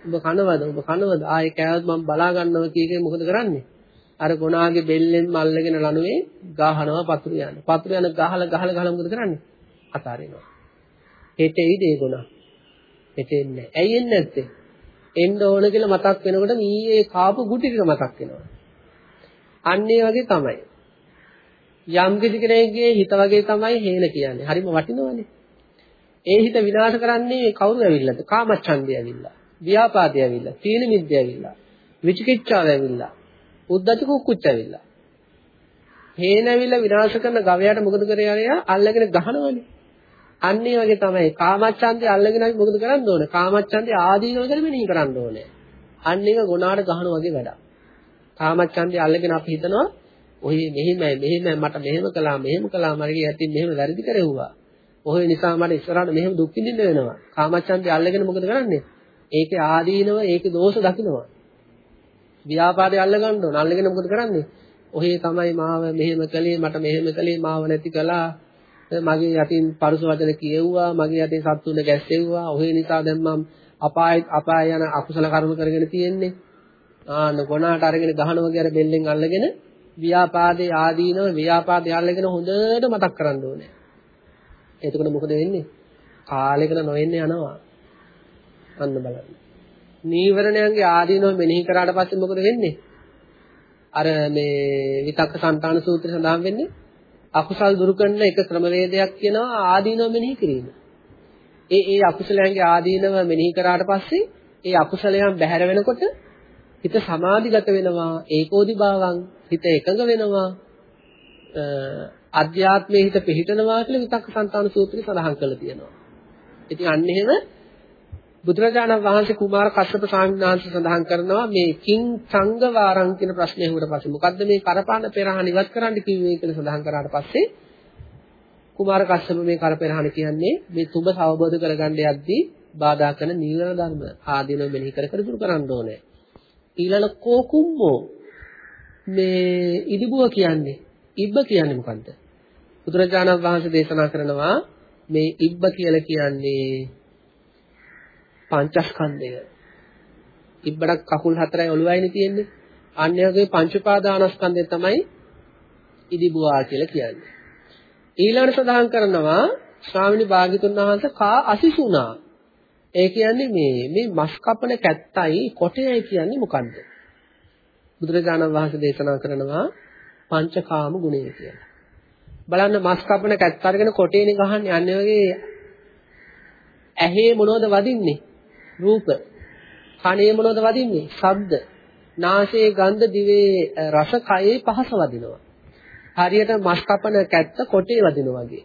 ඔබ කනවද? ඔබ කනවද? ආයේ කෑවොත් මම බලා ගන්නවා කීකේ මොකද කරන්නේ? අර ගුණාගේ බෙල්ලෙන් මල්ලගෙන ලණුවේ ගහනවා පතුරු යන. පතුරු යන ගහලා ගහලා ගහලා මොකද කරන්නේ? අතාරිනවා. හෙටෙයිද ඒ ගුණා? හෙටෙන්නේ නැහැ. ඇයි එන්නේ නැත්තේ? එන්න ඕන කියලා මතක් වෙනකොට මීයේ කාපු ගුටි ටික මතක් වෙනවා. අන්න ඒ වගේ තමයි. යම් කිසි කෙනෙක්ගේ හිත වගේ තමයි හේන කියන්නේ. හරිම වටිනවනේ. ඒ හිත විනාශ කරන්නේ කවුරු ඇවිල්ලාද? කාමච්ඡන්දය ඇවිල්ලා. ව්‍යාපාදය ඇවිල්ලා. තීන මිද්‍ය ඇවිල්ලා. විචිකිච්ඡාව ඇවිල්ලා. උද්දච්ච කුක්කුච්ච ඇවිල්ලා. හේන ඇවිල්ලා විනාශ කරන ගවයාට මොකද කරේ අල්ලගෙන ගහනවනේ. අන්න ඒ වගේ තමයි කාමච්ඡන්දේ අල්ලගෙන අපි මොකද කරන්න ඕන? කාමච්ඡන්දේ ආදීනව ගැන මෙනෙහි කරන්න ඕනේ. අන්න ඒක ගුණාට ගහන වගේ වැඩක්. කාමච්ඡන්දේ අල්ලගෙන අපි හිතනවා ඔය මෙහෙමයි මෙහෙමයි මට මෙහෙම කළා මෙහෙම කළා මගේ යටින් මෙහෙම වැරදි කරෙව්වා. ඔය නිසා මට ඉස්සරහට මෙහෙම දුක් විඳින්න වෙනවා. කාමච්ඡන්දේ අල්ලගෙන මොකද කරන්නේ? ඒකේ ආදීනව ඒකේ දෝෂ දකින්නවා. ව්‍යාපාරය අල්ල ගන්න ඕන. අල්ලගෙන මොකද කරන්නේ? ඔහේ තමයි මාව මෙහෙම කළේ මට මෙහෙම කළේ මාව නැති කළා. මගේ යටින් පරුස වචන කියෙව්වා, මගේ යටින් සත්තුන ගැස්සෙව්වා. ඔහේ නිසා දැන් මම අපාය අපාය යන අකුසල කර්ම කරගෙන තියෙන්නේ. ආන්න ගොනාට අරගෙන ගහනවා වගේ අර බෙල්ලෙන් අල්ලගෙන ව්‍යාපාදේ ආදීනව ව්‍යාපාදේ අල්ලගෙන හොඳට මතක් කරන්න ඕනේ. එතකොට මොකද වෙන්නේ? කාලෙකට නොවෙන්න යනවා. අන්න බලන්න. නීවරණයන්ගේ ආදීනව මෙනෙහි කරාට පස්සේ මොකද වෙන්නේ? අර මේ විතක්ක සංතාන සූත්‍රය සඳහන් වෙන්නේ අකුසල් දුරු කරන එක ක්‍රමවේදයක් කියනවා ආදීනව මෙනෙහි කිරීම. ඒ ඒ අකුසලයන්ගේ ආදීනව මෙනෙහි කරාට පස්සේ ඒ අකුසලයන් බැහැර වෙනකොට හිත සමාධිගත වෙනවා ඒකෝදි භාවං හිත එකඟ වෙනවා අධ්‍යාත්මයේ හිත පිහිටනවා කියලා විතක්ක සංතාන සූත්‍රය සඳහන් කරලා තියෙනවා. ඉතින් අන්න එහෙම බුදුරජාණන් වහන්සේ කුමාර කස්සප ස්වාමීන් වහන්සේ සඳහන් කරනවා මේ කිං සංඝ වාරං කියන ප්‍රශ්නේ අහුවට පස්සේ මොකද්ද මේ කරපාන පෙරහන ඉවත් කරන්න කිව්වේ කියලා සඳහන් කරාට පස්සේ කුමාර කස්සප මේ කරපෙරහන කියන්නේ මේ තුඹ අවබෝධ කරගන්න යද්දී බාධා කරන නීවරණ ධර්ම ආදීනව මෙනෙහි කර කර දුරු කරන්න ඕනේ. ඊළඟ කෝකුම්මෝ මේ ඉදිබුව කියන්නේ ඉබ්බ කියන්නේ මොකද්ද? බුදුරජාණන් වහන්සේ දේශනා කරනවා මේ ඉබ්බ කියලා කියන්නේ පංචස්කන්ධය. ඉබ්බඩක් කකුල් හතරයි ඔළුවයිනේ තියෙන්නේ. අන්න වගේ පංච උපාදානස්කන්ධය තමයි ඉදිබුවා කියලා කියන්නේ. ඊළඟට සඳහන් කරනවා ශ්‍රාවණි භාග්‍යතුන් වහන්සේ කා අසිසුනා. ඒ කියන්නේ මේ මේ මස් කපන කැත්තයි කොටයයි කියන්නේ මොකද්ද? බුදුරජාණන් වහන්සේ දේශනා කරනවා පංචකාම ගුණය කියලා. බලන්න මස් කපන කැත්ත අරගෙන කොටේනේ ගහන්නේ අන්නේ වගේ ඇහි මොනවද වදින්නේ? රූප. කනේ මොනවද වදින්නේ? ශබ්ද. නාසයේ ගන්ධ, දිවේ රස, කයේ පහස වදිනවා. හරියට මස් කපන කැත්ත කොටේ වදිනවා වගේ.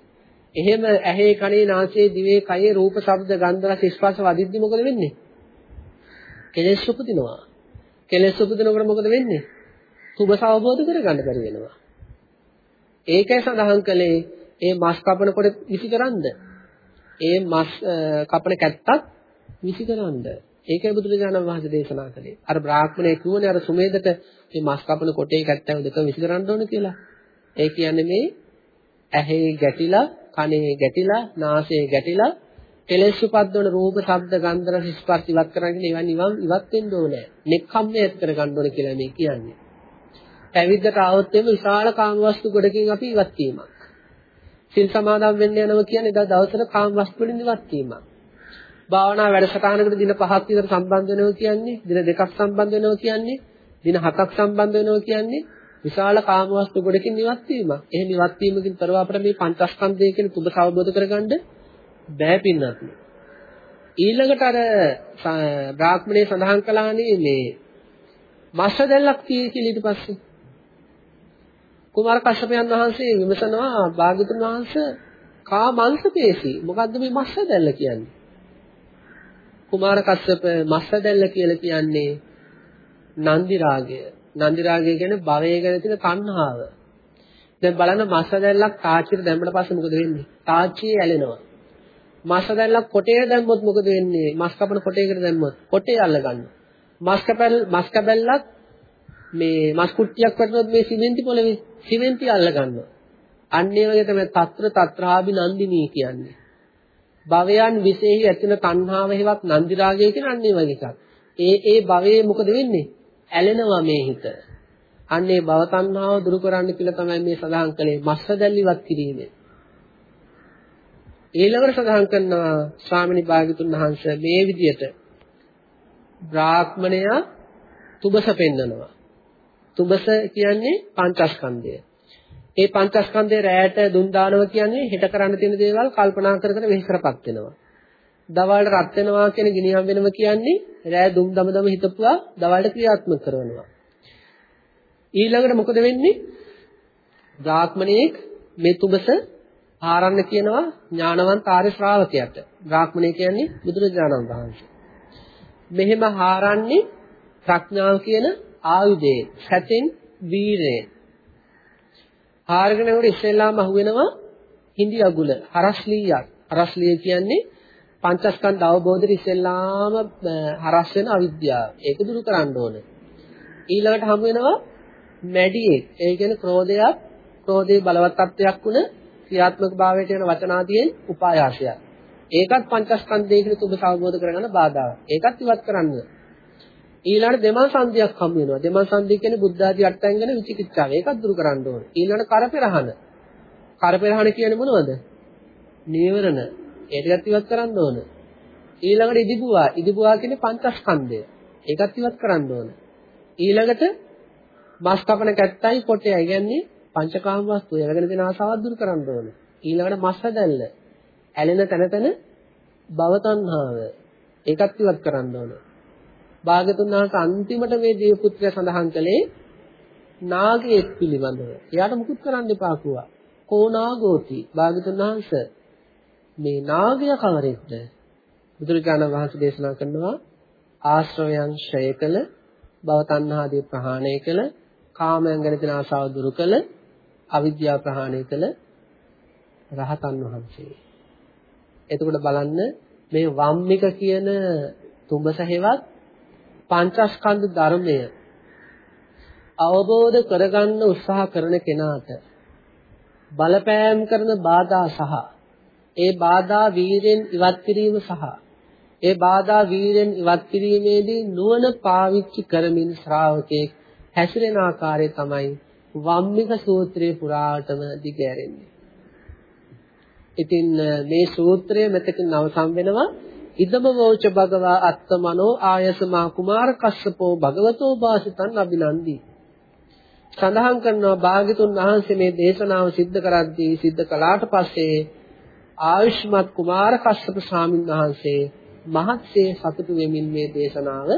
එහෙම ඇහි කනේ නාසයේ දිවේ කයේ රූප, ශබ්ද, ගන්ධ, රස, ස්පර්ශ වදිද්දි මොකද වෙන්නේ? කෙලෙස් උපදිනවා. කෙලෙස් උපදිනකොට මොකද වෙන්නේ? සුබ අවබෝධ කරගන්න බැරි වෙනවා. ඒකයි සඳහන් කළේ ඒ මස් කපනකොට විසිකරන්ද? ඒ මස් කපන කැත්තත් විසිකරන්ද? ඒකයි බුදුරජාණන් වහන්සේ දේශනා කළේ. අර බ්‍රාහ්මණය කියුවනේ අර සුමේදට මේ මස් කපන කොටේ කැත්තව දෙක විසිකරන්න ඕන කියලා. ඒ කියන්නේ මේ ඇහි ගැටිලා, කනේ ගැටිලා, නාසයේ ගැටිලා කෙලෙස් උපද්දවන රූප, ශබ්ද, ගන්ධ, රස, ස්පර්ශ ඉවත් කරගෙන ඒවා නිවන් ඉවත් වෙන්න ඕනේ. නෙක්ඛම්මය ඇති කරගන්න ඕනේ කියලා මේ කියන්නේ. පැවිද්දට ආවොත් එimhe විශාල කාමවස්තු ගොඩකින් අපි ඉවත් වීමක්. සිල් සමාදන් වෙන්න යනවා කියන්නේ දා දවසට කාමවස්තු වලින් ඉවත් වීමක්. භාවනා වැඩසටහනකට දින 5ක් විතර සම්බන්ධ වෙනවා කියන්නේ, දින දෙකක් සම්බන්ධ වෙනවා කියන්නේ, දින 7ක් සම්බන්ධ වෙනවා කියන්නේ විශාල කාමවස්තු ගොඩකින් ඉවත් වීමක්. එහෙම ඉවත් වීමකින් තරව අපිට මේ පංචස්කන්ධය කියන තුබ අවබෝධ කරගන්න බෑ පින්නත්. ඊළඟට අර බ්‍රාහ්මණය සඳහන් කළානේ මේ මස්ස දැල්ලක් තියෙයි කියලා ඊට පස්සේ කුමාර කශ්‍යපයන් වහන්සේ විමසනවා භාග්‍යතුන් වහන්සේ කා මාංශපේශී මොකද්ද මේ මස්ස දැල්ල කියන්නේ? කුමාර කශ්‍යප මස්ස දැල්ල කියලා කියන්නේ නන්දි රාගය. නන්දි රාගය කියන්නේ භවය ගැන තියෙන තණ්හාව. දැන් බලන්න මස්ස දැල්ලක් තාච්චියට දැම්මට පස්සේ මොකද වෙන්නේ? තාච්චිය ඇලෙනවා. මස්ස දැල්ලක් කොටේ දැම්මොත් මොකද වෙන්නේ? මස් කපන කොටේකට දැම්මොත් කොටේ අල්ල ගන්නවා. මස් කැපල් මස් කැබැල්ලක් මේ මස් කුට්ටියක් වටනොත් මේ සිමෙන්ති පොළවේ සිමෙන්ති අල්ල ගන්නවා. අන්න ඒ වගේ තමයි తත්‍ර తත්‍රාභි නන්දිනී කියන්නේ. භවයන් විශේෂයි ඇතින තණ්හාව හේවත් නන්දි රාගය කියන අන්න ඒ වගේ එකක්. ඒ ඒ භවයේ මොකද වෙන්නේ? ඇලෙනවා මේ හිත. අන්න ඒ භව තණ්හාව දුරු කරන්න කියලා තමයි මේ සඳහන් කළේ මස්ස දැල්ලිවත් කිරීමෙන්. ඊළඟට සඳහන් කරනවා ස්වාමිනී භාග්‍යතුන් වහන්සේ මේ විදිහට බ්‍රාහ්මණයා තුබස පෙන්නනවා. තුබස කියන්නේ පංචස්කන්ධය. ඒ පංචස්කන්ධේ රැයට දුන් දානවා කියන්නේ හෙට කරන්න තියෙන දේවල් කල්පනා කර කර වෙහෙ කරපත් වෙනවා. දවල්ට රත් වෙනවා කියන ගිනියම් වෙනව කියන්නේ රැය දුම් දම දම හිතපුවා දවල්ට ක්‍රියාත්මක කරනවා. ඊළඟට මොකද වෙන්නේ? බ්‍රාහ්මණයෙක් මේ තුබස ආරන්න කියනවා ඥානවන්ත ආර්ය ශ්‍රාවකයාට. බ්‍රාහ්මණය කියන්නේ බුදුරජාණන් වහන්සේ. මෙහෙම හාරන්නේ ප්‍රඥාව කියන ආයුධයෙන් සැතෙන් වීරයෙන් හාරගෙන උඩ ඉස්සෙල්ලාම අහුවෙනවා හිඳි අගුල හරස්ලියක්. හරස්ලිය කියන්නේ පංචස්කන්ධ අවබෝධයට ඉස්සෙල්ලාම හරස් වෙන අවිද්‍යාව. ඒක දුරු කරන්න ඕනේ. ඊළඟට හමු වෙනවා මැඩියෙක් ඒ කියන්නේ ක්‍රෝධයක් ක්‍රෝධයේ බලවත් තත්වයක් වුණ ක්‍රියාත්මක භාවයට යන වචනාදියෙන් උපායාසයක්. ඒකත් පංචස්කන්ධයේ කියන තුබ අවබෝධ කරගන්න බාධාවක්. ඒකත් ඉවත් කරන්න. ඊළඟට දෙමල් සංදියක් හම් වෙනවා. දෙමල් සංදිය කියන්නේ බුද්ධ ආදී අටයන් ගැන විචිකිච්ඡාව. ඒකත් දුරු කරන්න ඕනේ. ඊළඟට කරපෙරහන. කරපෙරහන කියන්නේ මොනවද? නීවරණ. ඒ ටිකත් ඉවත් කරන්න ඕන. ඊළඟට ඉදිබුවා. ඉදිබුවා කියන්නේ පංචස්කන්ධය. ඒකත් ඉවත් කරන්න ඕන. ඊළඟට මස් කපන කැත්තයි පොටේයි කියන්නේ පංචකාම වස්තු ඒවගෙන දෙන ආසාවක් දුරු කරන්න ඕන. ඊළඟට මස් හැදැල්ල. ඇලෙන තැන තැන භව තණ්හාව. ඒකත් ඉවත් කරන්න ඕන. භාගතුන් වහන්සේ අන්තිමට මේ දේව පුත්‍රය සඳහන් කළේ නාගයෙක් පිළිබඳව. එයාට මුකුත් කරන්න එපා කිව්වා. කෝනාගෝති භාගතුන් වහන්සේ මේ නාගය කවරෙක්ද? බුදුරජාණන් වහන්සේ දේශනා කරනවා ආශ්‍රවයන් ශ්‍රය කළ භව තණ්හාදී ප්‍රහාණය කළ කාමයන් ගැන තියෙන ආශාව දුරු කළ අවිද්‍යාව ප්‍රහාණය කළ රහතන් වහන්සේ. එතකොට බලන්න මේ වම්මික කියන තුඹස හේවත් පංචස්කන්ධ ධර්මය අවබෝධ කරගන්න උත්සාහ කරන කෙනාට බලපෑම් කරන බාධා සහ ඒ බාධා වීරෙන් ඉවත් කිරීම සහ ඒ බාධා වීරෙන් ඉවත් කිරීමේදී නුවණ පාවිච්චි කරමින් ශ්‍රාවකෙක් හැසිරෙන ආකාරය තමයි වම්මික සූත්‍රයේ පුරාටම දිගෑරෙන්නේ. ඉතින් මේ සූත්‍රය මෙතකින් අවසන් වෙනවා ඉදම වෝච භගවා අත්තමනෝ ආයසමා කුමාර කස්සපෝ භගවතෝ වාසිතං අභිනන්දී සඳහන් කරනවා භාග්‍යතුන් වහන්සේ මේ දේශනාව සිද්ධ කරද්දී සිද්ධ කළාට පස්සේ ආයුෂ්මත් කුමාර කස්සප ස්වාමීන් වහන්සේ මහත්සේ සතුටු වෙමින් මේ දේශනාව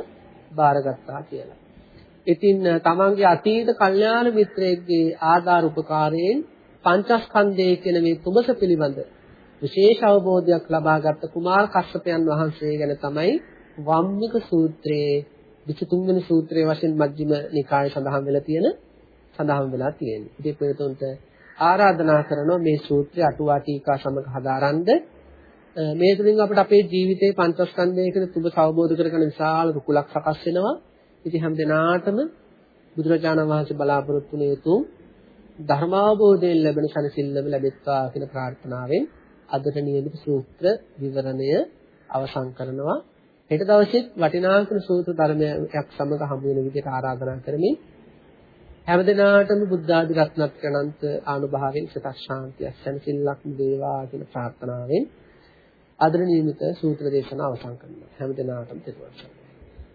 බාරගත්තා කියලා. ඉතින් තමන්ගේ අතීත කල්යාණ මිත්‍රයෙක්ගේ ආධාර උපකාරයෙන් පංචස්කන්ධය කියන මේ තුබස පිළිබඳ විශේෂ අවබෝධයක් ලබාගත් කුමාර කස්සපයන් වහන්සේ ගැන තමයි වම්මික සූත්‍රයේ 23 වෙනි සූත්‍රයේ වශයෙන් මජ්ක්‍ධිම නිකායේ සඳහන් වෙලා තියෙන සඳහන් වෙලා තියෙන්නේ. ඉතින් ප්‍රේතුන්ට ආරාධනා කරනවා මේ සූත්‍රය අටුවා ටීකා සමග හදාරන්න මේ තුලින් අපිට අපේ ජීවිතේ පංචස්කන්ධය කියන තුබ අවබෝධ කරගන්න විශාල රුකුලක් සකස් වෙනවා. ඉතින් හැම දිනාටම බුදුරජාණන් වහන්සේ බලාපොරොත්තු වුණේ තු ධර්මාවබෝධයෙන් ලැබෙන ශනසිල්ලම ලැබෙත්වා කියන ප්‍රාර්ථනාවෙන් අදට නියමිත සූත්‍ර විවරණය අවසන් කරනවා. හෙට දවසෙත් වටිනා කුණ සූත්‍ර ධර්මයක් සමග හමු වෙන විදිහට ආරාධනා කරමින් හැමදිනාටම බුද්ධ ආදි රත්නත්‍රණන්ත ආනුභාවයෙන් සිතක් ශාන්තිය සැනසෙල්ලක් වේවා කියන ප්‍රාර්ථනාවෙන් අදට නියමිත සූත්‍ර දේශනාව අවසන් කරනවා. හැමදිනාටම තෙරුවන් සරණයි.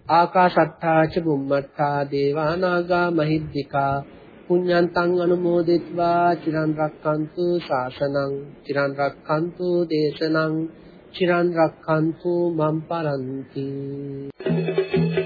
ආකාශට්ටා ච බුම්මට්ටා දේවා නාග මහිද්దికා පුඤ්ඤන්තං අනුමෝදිත्वा චිරන් රක්칸තු ශාසනං චිරන් රක්칸තු දේශනං චිරන් රක්칸තු මම් පරන්ති Thank you.